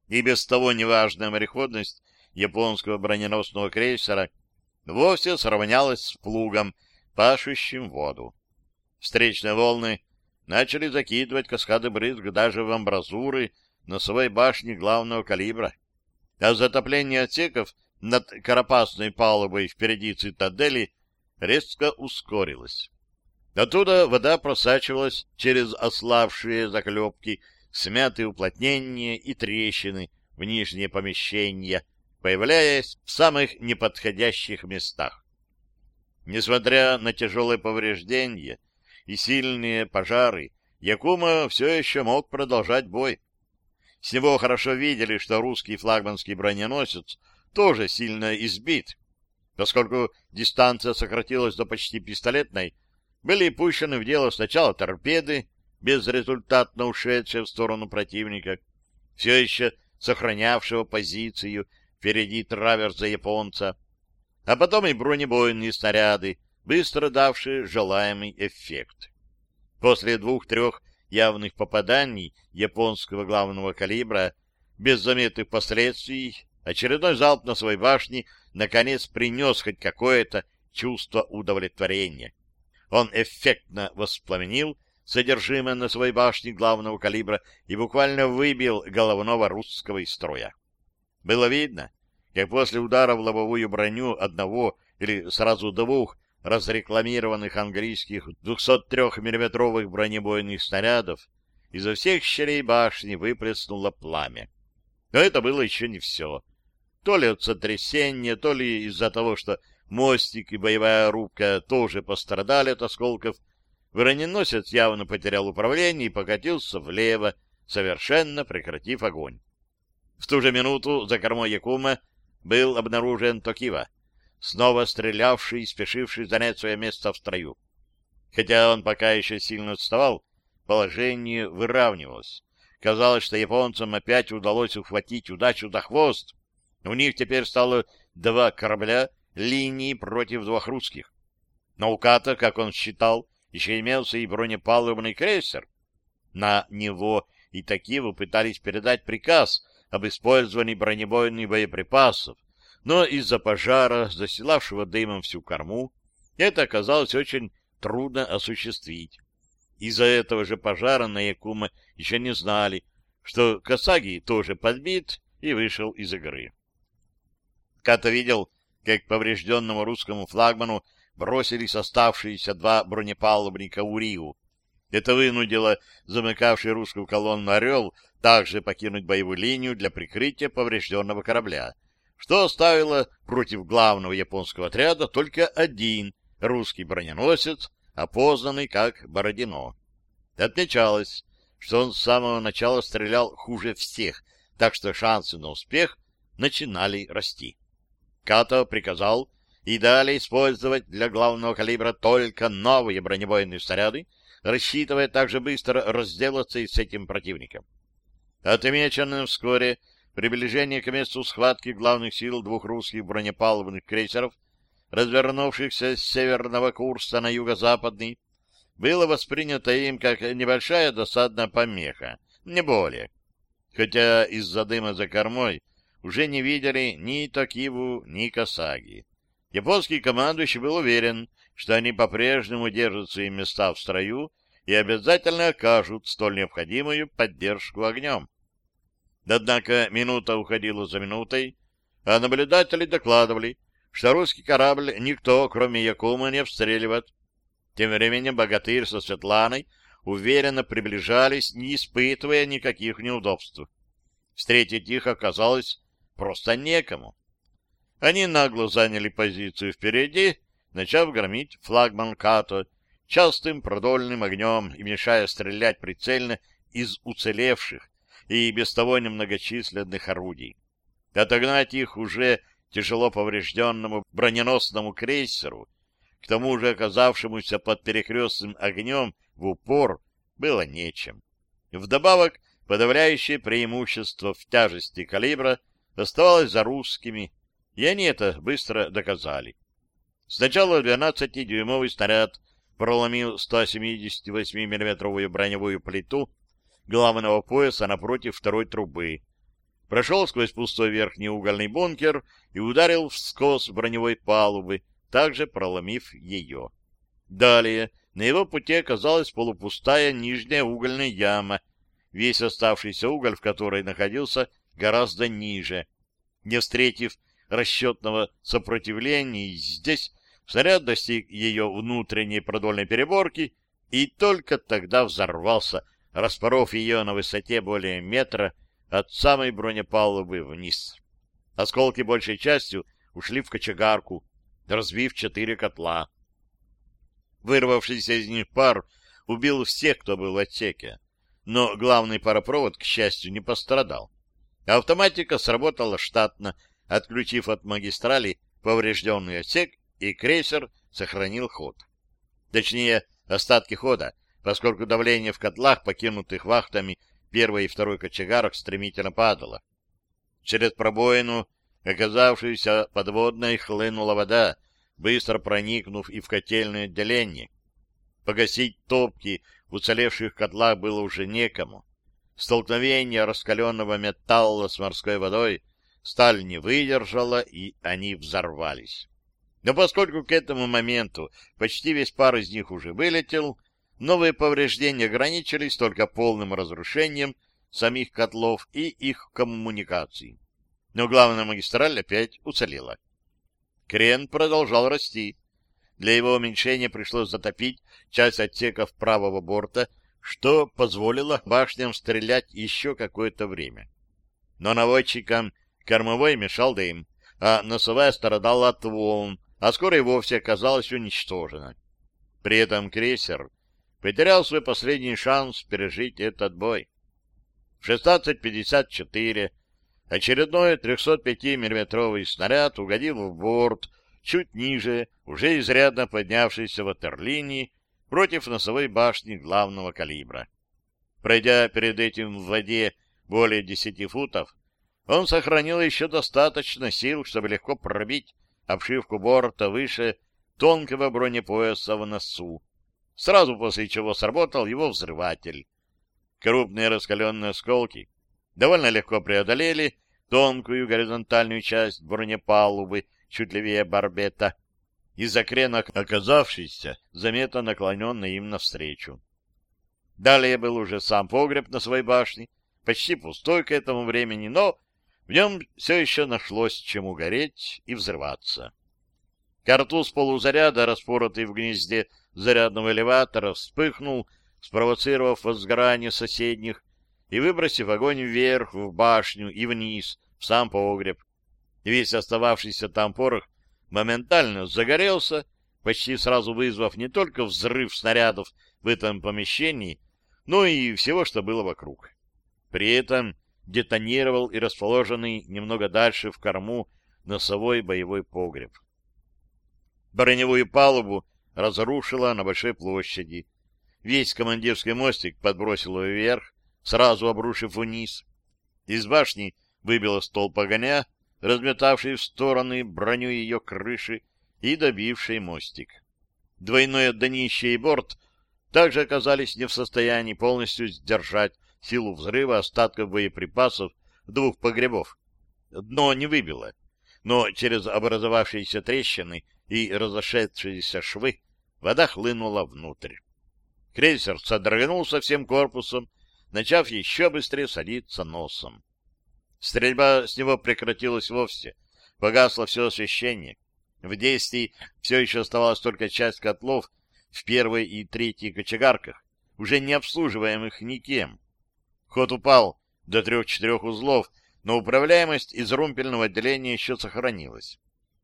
И без того неважная мореходность японского броненосного крейсера вовсе сравнялась с плугом, пашущим воду. Встречные волны начали закидывать каскады брызг даже в амбразуры носовой башни главного калибра, а затопление отсеков над карапасной палубой впереди цитадели резко ускорилось. Оттуда вода просачивалась через ославшие заклепки, смятые уплотнения и трещины в нижние помещения, появляясь в самых неподходящих местах. Несмотря на тяжелые повреждения и сильные пожары, Якума все еще мог продолжать бой. С него хорошо видели, что русский флагманский броненосец тоже сильно избит, поскольку дистанция сократилась до почти пистолетной, были пущены в дело сначала торпеды, безрезультатно ушедшие в сторону противника, все еще сохранявшего позицию впереди траверза японца, а потом и бронебойные снаряды, быстро давшие желаемый эффект. После двух-трех явных попаданий японского главного калибра, без заметных последствий, очередной залп на своей башне наконец принес хоть какое-то чувство удовлетворения. Он эффектно воспламенил содержимое на своей башне главного калибра и буквально выбил головного русского из строя. Было видно, как после удара в лобовую броню одного или сразу двух разрекламированных английских 203 миллиметровых бронебойных снарядов изо всех щелей башни выплеснуло пламя. Но это было еще не все. То ли от сотрясения, то ли из-за того, что Мостик и боевая рубка тоже пострадали от осколков. Броненосец явно потерял управление и покатился влево, совершенно прекратив огонь. В ту же минуту за кормой Якума был обнаружен Токива, снова стрелявший и спешивший занять свое место в строю. Хотя он пока еще сильно отставал, положение выравнивалось. Казалось, что японцам опять удалось ухватить удачу за хвост. У них теперь стало два корабля линии против двух русских. Но у Ката, как он считал, еще имелся и бронепалубный крейсер. На него и такие пытались передать приказ об использовании бронебойных боеприпасов, но из-за пожара, заселавшего дымом всю корму, это оказалось очень трудно осуществить. Из-за этого же пожара на Якума еще не знали, что Касаги тоже подбит и вышел из игры. Като видел, как поврежденному русскому флагману бросились оставшиеся два бронепалубника Урию. Это вынудило замыкавший русскую колонну «Орел» также покинуть боевую линию для прикрытия поврежденного корабля, что оставило против главного японского отряда только один русский броненосец, опознанный как Бородино. Отмечалось, что он с самого начала стрелял хуже всех, так что шансы на успех начинали расти. Като приказал и далее использовать для главного калибра только новые бронебойные снаряды, рассчитывая также быстро разделаться и с этим противником. Отмеченным вскоре приближение к месту схватки главных сил двух русских бронепалубных крейсеров, развернувшихся с северного курса на юго-западный, было воспринято им как небольшая досадная помеха, не более. Хотя из-за дыма за кормой уже не видели ни Токиву, ни Касаги. Японский командующий был уверен, что они по-прежнему держат свои места в строю и обязательно окажут столь необходимую поддержку огнем. Однако минута уходила за минутой, а наблюдатели докладывали, что русский корабль никто, кроме Якума, не обстреливает. Тем временем богатырь со Светланой уверенно приближались, не испытывая никаких неудобств. Встретить их оказалось просто некому. Они нагло заняли позицию впереди, начав громить флагман Като частым продольным огнем и мешая стрелять прицельно из уцелевших и без того немногочисленных орудий. Отогнать их уже тяжело поврежденному броненосному крейсеру, к тому же оказавшемуся под перекрестным огнем в упор, было нечем. Вдобавок, подавляющее преимущество в тяжести калибра оставалось за русскими, и они это быстро доказали. Сначала 12-дюймовый снаряд проломил 178 миллиметровую броневую плиту главного пояса напротив второй трубы, прошел сквозь пустой верхний угольный бункер и ударил вскос броневой палубы, также проломив ее. Далее на его пути оказалась полупустая нижняя угольная яма, весь оставшийся уголь в которой находился гораздо ниже. Не встретив расчетного сопротивления, здесь снаряд достиг ее внутренней продольной переборки и только тогда взорвался, распоров ее на высоте более метра от самой бронепалубы вниз. Осколки большей частью ушли в кочегарку, разбив четыре котла. Вырвавшийся из них пар убил всех, кто был в отсеке, но главный паропровод, к счастью, не пострадал. Автоматика сработала штатно, отключив от магистрали поврежденный отсек, и крейсер сохранил ход. Точнее, остатки хода, поскольку давление в котлах, покинутых вахтами первой и второй кочегарок, стремительно падало. Через пробоину, оказавшуюся подводной, хлынула вода, быстро проникнув и в котельное отделение. Погасить топки в уцелевших котлах было уже некому. Столкновение раскаленного металла с морской водой сталь не выдержала, и они взорвались. Но поскольку к этому моменту почти весь пар из них уже вылетел, новые повреждения ограничились только полным разрушением самих котлов и их коммуникаций. Но главная магистраль опять уцелела. Крен продолжал расти. Для его уменьшения пришлось затопить часть отсеков правого борта, что позволило башням стрелять еще какое-то время. Но наводчикам Кормовой мешал дым, а носовая страдала от волн, а скоро и вовсе оказалась уничтожена. При этом крейсер потерял свой последний шанс пережить этот бой. В 16.54 очередной 305 миллиметровый снаряд угодил в борт чуть ниже, уже изрядно поднявшейся ватерлинии против носовой башни главного калибра. Пройдя перед этим в воде более 10 футов, он сохранил еще достаточно сил, чтобы легко пробить обшивку борта выше тонкого бронепояса в носу, сразу после чего сработал его взрыватель. Крупные раскаленные осколки довольно легко преодолели тонкую горизонтальную часть бронепалубы чуть левее барбета, из-за крена оказавшийся заметно наклоненный им навстречу. Далее был уже сам погреб на своей башне, почти пустой к этому времени, но в нем все еще нашлось чему гореть и взрываться. Картуз полузаряда, распоротый в гнезде зарядного элеватора, вспыхнул, спровоцировав возгорание соседних и выбросив огонь вверх, в башню и вниз, в сам погреб. Весь остававшийся там порох моментально загорелся, почти сразу вызвав не только взрыв снарядов в этом помещении, но и всего, что было вокруг. При этом детонировал и расположенный немного дальше в корму носовой боевой погреб. Броневую палубу разрушила на большой площади. Весь командирский мостик подбросило вверх, сразу обрушив вниз. Из башни выбило столб огня, разметавший в стороны броню ее крыши и добивший мостик. Двойное днище и борт также оказались не в состоянии полностью сдержать силу взрыва остатков боеприпасов двух погребов. Дно не выбило, но через образовавшиеся трещины и разошедшиеся швы вода хлынула внутрь. Крейсер содрогнулся всем корпусом, начав еще быстрее садиться носом. Стрельба с него прекратилась вовсе, погасло все освещение. В действии все еще оставалась только часть котлов в первой и третьей кочегарках, уже не обслуживаемых никем. Ход упал до трех-четырех узлов, но управляемость из румпельного отделения еще сохранилась.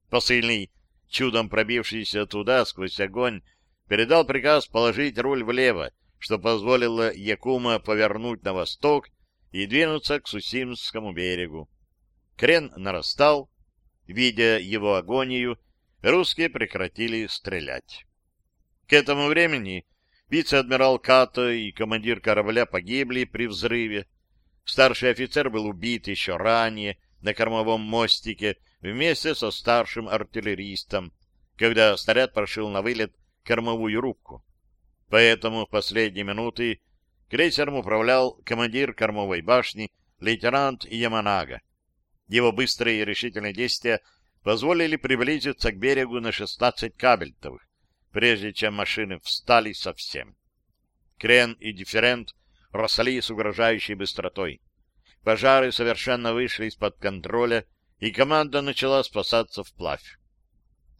Посыльный, чудом пробившийся туда сквозь огонь, передал приказ положить руль влево, что позволило Якума повернуть на восток и двинуться к Сусимскому берегу. Крен нарастал. Видя его агонию, русские прекратили стрелять. К этому времени вице-адмирал Като и командир корабля погибли при взрыве. Старший офицер был убит еще ранее на кормовом мостике вместе со старшим артиллеристом, когда снаряд прошил на вылет кормовую рубку. Поэтому в последние минуты крейсером управлял командир кормовой башни лейтенант Яманага. Его быстрые и решительные действия позволили приблизиться к берегу на 16 кабельтовых, прежде чем машины встали совсем. Крен и дифферент росли с угрожающей быстротой. Пожары совершенно вышли из-под контроля, и команда начала спасаться вплавь.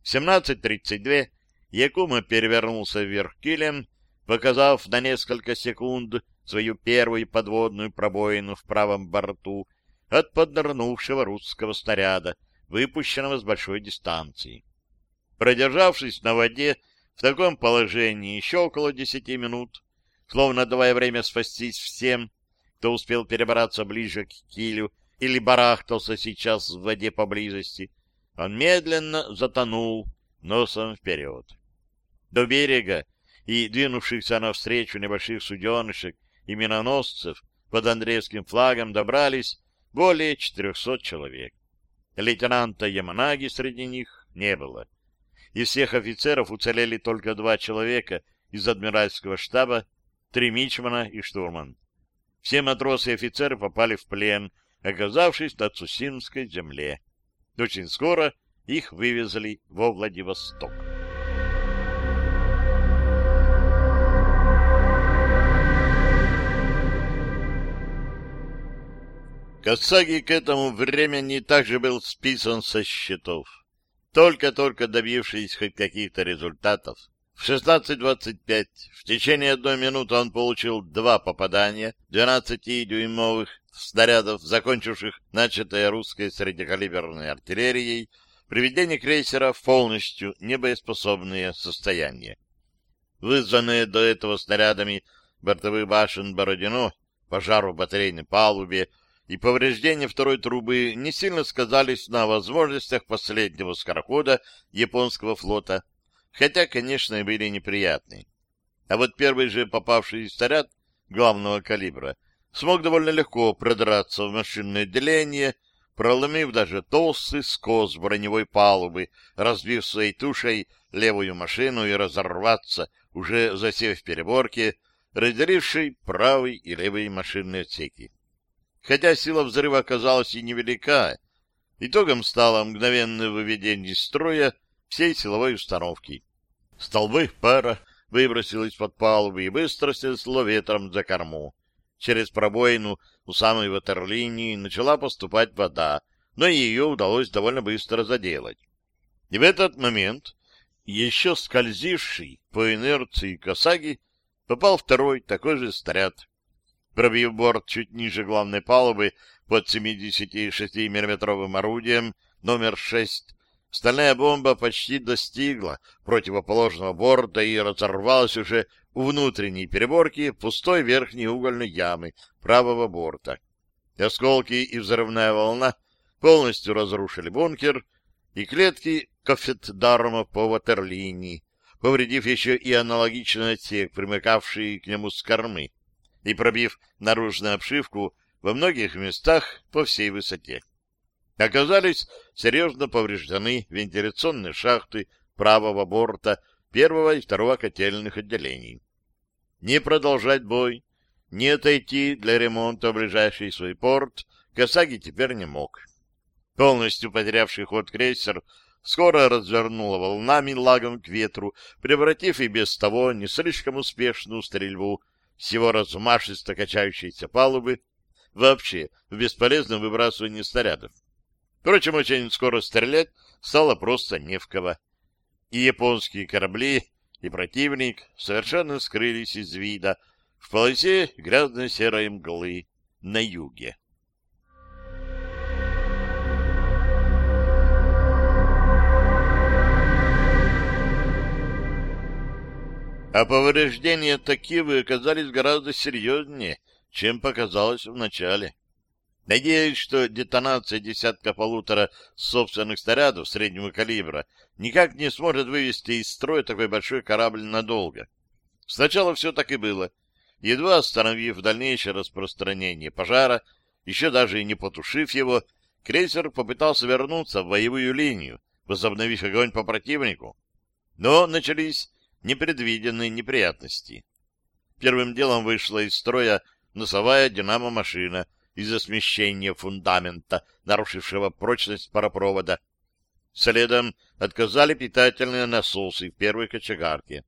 В 17.32 Якума перевернулся вверх килем, показав на несколько секунд свою первую подводную пробоину в правом борту от поднырнувшего русского снаряда, выпущенного с большой дистанции. Продержавшись на воде в таком положении еще около десяти минут, словно давая время спастись всем, кто успел перебраться ближе к килю или барахтался сейчас в воде поблизости, он медленно затонул носом вперед. До берега и двинувшихся навстречу небольших суденышек и миноносцев под Андреевским флагом добрались более 400 человек. Лейтенанта Яманаги среди них не было. Из всех офицеров уцелели только два человека из адмиральского штаба, три мичмана и штурман. Все матросы и офицеры попали в плен, оказавшись на Цусимской земле. Очень скоро их вывезли во Владивосток. Касаги к этому времени также был списан со счетов. Только-только добившись хоть каких-то результатов, в 16.25 в течение одной минуты он получил два попадания 12-дюймовых снарядов, закончивших начатое русской среднекалиберной артиллерией, приведение крейсера в полностью небоеспособное состояние. Вызванные до этого снарядами бортовых башен Бородино, пожар в батарейной палубе и повреждения второй трубы не сильно сказались на возможностях последнего скорохода японского флота, хотя, конечно, и были неприятны. А вот первый же попавший снаряд главного калибра смог довольно легко продраться в машинное отделение, проломив даже толстый скос броневой палубы, разбив своей тушей левую машину и разорваться, уже засев в переборке, разделившей правый и левый машинные отсеки. Хотя сила взрыва оказалась и невелика. Итогом стало мгновенное выведение из строя всей силовой установки. Столбы пара выбросил из-под палубы и быстро снесло ветром за корму. Через пробоину у самой ватерлинии начала поступать вода, но ее удалось довольно быстро заделать. И в этот момент еще скользивший по инерции Касаги попал второй такой же снаряд. Пробив борт чуть ниже главной палубы под 76 миллиметровым орудием номер 6, стальная бомба почти достигла противоположного борта и разорвалась уже у внутренней переборки пустой верхней угольной ямы правого борта. Осколки и взрывная волна полностью разрушили бункер и клетки кофетдарма по ватерлинии, повредив еще и аналогичный отсек, примыкавший к нему с кормы, и пробив наружную обшивку во многих местах по всей высоте. Оказались серьезно повреждены вентиляционные шахты правого борта первого и второго котельных отделений. Не продолжать бой, не отойти для ремонта в ближайший свой порт Касаги теперь не мог. Полностью потерявший ход крейсер скоро развернуло волнами лагом к ветру, превратив и без того не слишком успешную стрельбу с его размашисто качающейся палубы вообще в бесполезном выбрасывании снарядов. Впрочем, очень скоро стрелять стало просто не в кого. И японские корабли, и противник совершенно скрылись из вида в полосе грязной серой мглы на юге. А повреждения Такивы оказались гораздо серьезнее, чем показалось в начале. Надеюсь, что детонация десятка-полутора собственных снарядов среднего калибра никак не сможет вывести из строя такой большой корабль надолго. Сначала все так и было. Едва остановив дальнейшее распространение пожара, еще даже и не потушив его, крейсер попытался вернуться в боевую линию, возобновив огонь по противнику. Но начались непредвиденные неприятности. Первым делом вышла из строя носовая динамо-машина из-за смещения фундамента, нарушившего прочность паропровода. Следом отказали питательные насосы в первой кочегарке.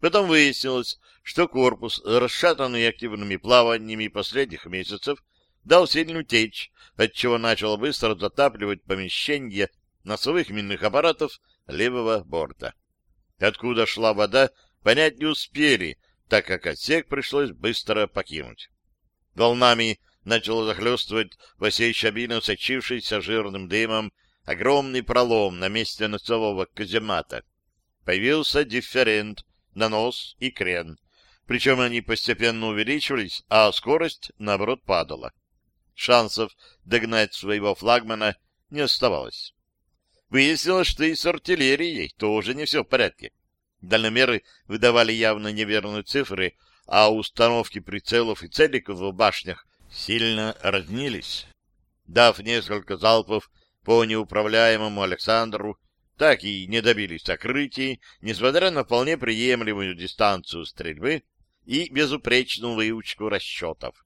Потом выяснилось, что корпус, расшатанный активными плаваниями последних месяцев, дал сильную течь, отчего начал быстро затапливать помещение носовых минных аппаратов левого борта. Откуда шла вода, понять не успели, так как отсек пришлось быстро покинуть. Волнами начало захлестывать во всей щабине сочившийся жирным дымом огромный пролом на месте носового каземата. Появился дифферент, нанос и крен. Причем они постепенно увеличивались, а скорость, наоборот, падала. Шансов догнать своего флагмана не оставалось. Выяснилось, что и с артиллерией тоже не все в порядке. Дальномеры выдавали явно неверные цифры, а установки прицелов и целиков в башнях сильно разнились. Дав несколько залпов по неуправляемому Александру, так и не добились сокрытий, несмотря на вполне приемлемую дистанцию стрельбы и безупречную выучку расчетов.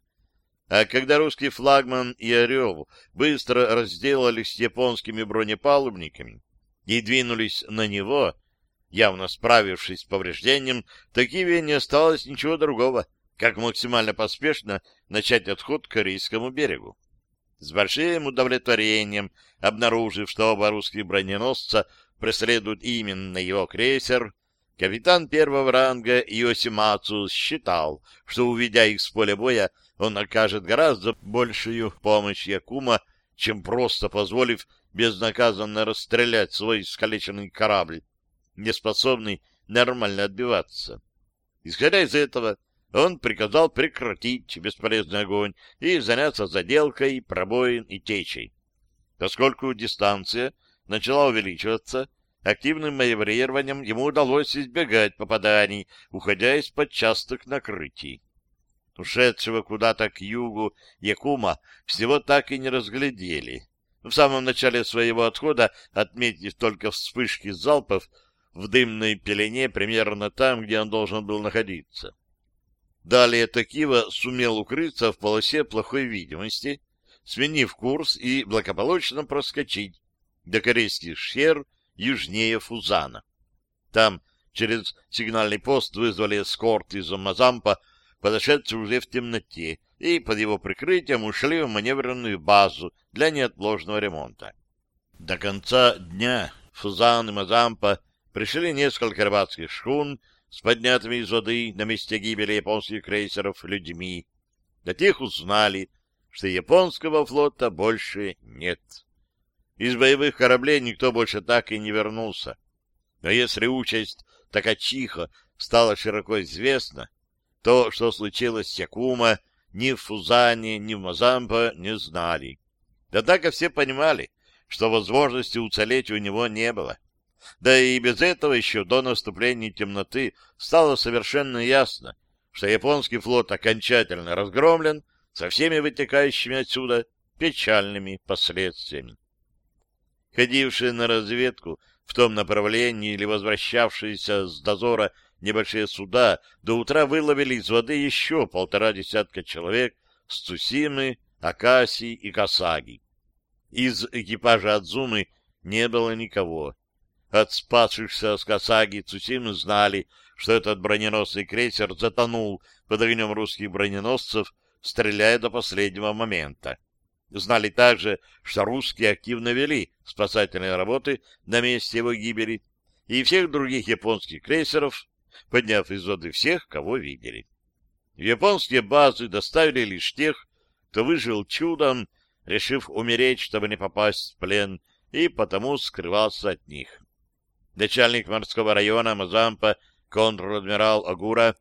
А когда русский флагман и «Орел» быстро разделались с японскими бронепалубниками и двинулись на него, явно справившись с повреждением, Такиве не осталось ничего другого, как максимально поспешно начать отход к Корейскому берегу. С большим удовлетворением, обнаружив, что оба русских броненосца преследуют именно его крейсер, капитан первого ранга Иосимацу считал, что, увидя их с поля боя, он окажет гораздо большую помощь Якума, чем просто позволив безнаказанно расстрелять свой искалеченный корабль, неспособный нормально отбиваться. Исходя из этого, он приказал прекратить бесполезный огонь и заняться заделкой пробоин и течей. Поскольку дистанция начала увеличиваться, активным маневрированием ему удалось избегать попаданий, уходя из-под частых накрытий. Ушедшего куда-то к югу Якума всего так и не разглядели. В самом начале своего отхода, отметив только вспышки залпов в дымной пелене примерно там, где он должен был находиться. Далее Такива сумел укрыться в полосе плохой видимости, сменив курс и благополучно проскочить до корейских шхер южнее Фузана. Там через сигнальный пост вызвали эскорт из Мазампа, подошедший уже в темноте, и под его прикрытием ушли в маневренную базу для неотложного ремонта. До конца дня Фузан и Мазампа пришли несколько рыбацких шхун с поднятыми из воды на месте гибели японских крейсеров людьми. До тех узнали, что японского флота больше нет. Из боевых кораблей никто больше так и не вернулся. Но если участь Такачиха стала широко известна, то, что случилось с Якума, ни в Фузане, ни в Мазампа не знали. Однако все понимали, что возможности уцелеть у него не было. Да и без этого еще до наступления темноты стало совершенно ясно, что японский флот окончательно разгромлен со всеми вытекающими отсюда печальными последствиями. Ходившие на разведку в том направлении или возвращавшиеся с дозора небольшие суда до утра выловили из воды еще полтора десятка человек с Цусимы, Акаси и Касаги. Из экипажа Адзумы не было никого. От спасшихся с Касаги Цусимы знали, что этот броненосный крейсер затонул под огнем русских броненосцев, стреляя до последнего момента. Знали также, что русские активно вели спасательные работы на месте его гибели, и всех других японских крейсеров, подняв из воды всех, кого видели. В японские базы доставили лишь тех, кто выжил чудом, решив умереть, чтобы не попасть в плен, и потому скрывался от них. Начальник морского района Мазампа контр-адмирал Агура,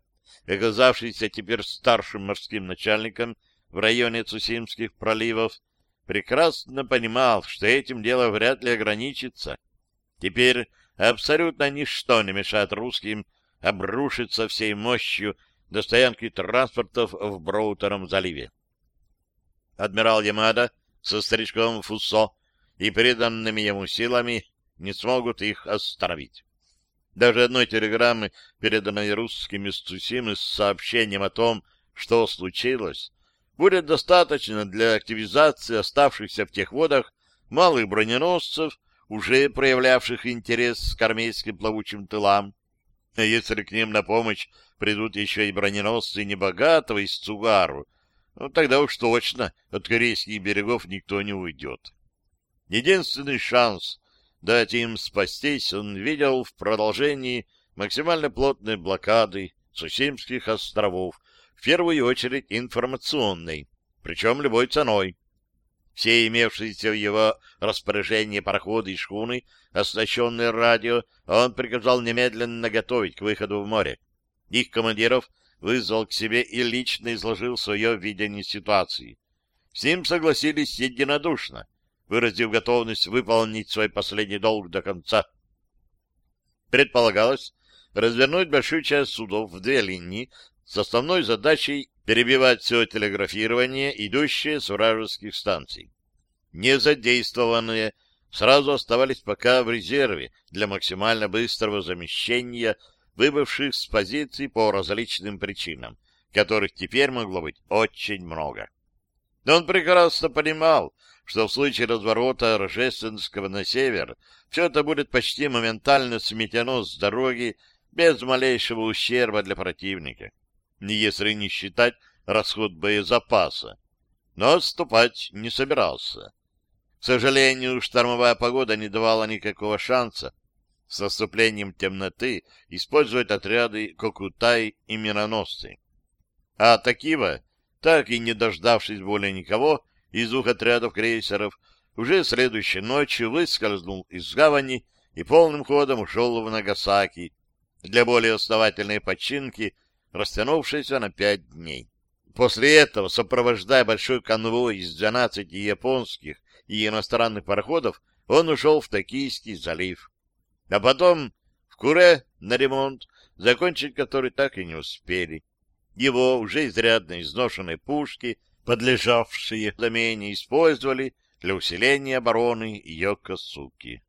оказавшийся теперь старшим морским начальником в районе Цусимских проливов, прекрасно понимал, что этим дело вряд ли ограничится. Теперь абсолютно ничто не мешает русским обрушиться всей мощью до стоянки транспортов в Броутером заливе. Адмирал Ямада со старичком Фуссо и преданными ему силами не смогут их остановить. Даже одной телеграммы, переданной русскими с Цусимы с сообщением о том, что случилось, будет достаточно для активизации оставшихся в тех водах малых броненосцев, уже проявлявших интерес к армейским плавучим тылам. А если к ним на помощь придут еще и броненосцы небогатого из Цугару, ну, тогда уж точно от корейских берегов никто не уйдет. Единственный шанс дать им спастись он видел в продолжении максимально плотной блокады Сусимских островов, в первую очередь информационной, причем любой ценой. Все имевшиеся в его распоряжении пароходы и шхуны, оснащенные радио, он приказал немедленно готовить к выходу в море. Их командиров вызвал к себе и лично изложил свое видение ситуации. С ним согласились единодушно, выразив готовность выполнить свой последний долг до конца. Предполагалось развернуть большую часть судов в две линии с основной задачей перебивать все телеграфирование, идущее с вражеских станций. Незадействованные сразу оставались пока в резерве для максимально быстрого замещения выбывших с позиций по различным причинам, которых теперь могло быть очень много. Но он прекрасно понимал, что в случае разворота Рожественского на север все это будет почти моментально сметено с дороги без малейшего ущерба для противника если не считать расход боезапаса. Но отступать не собирался. К сожалению, штормовая погода не давала никакого шанса с наступлением темноты использовать отряды Кокутай и Мироносцы. А Такива, так и не дождавшись более никого из двух отрядов крейсеров, уже следующей ночью выскользнул из гавани и полным ходом ушел в Нагасаки для более основательной починки растянувшейся на пять дней. После этого, сопровождая большой конвой из 12 японских и иностранных пароходов, он ушел в Токийский залив. А потом в Куре на ремонт, закончить который так и не успели. Его уже изрядно изношенные пушки, подлежавшие замене, использовали для усиления обороны Йокосуки.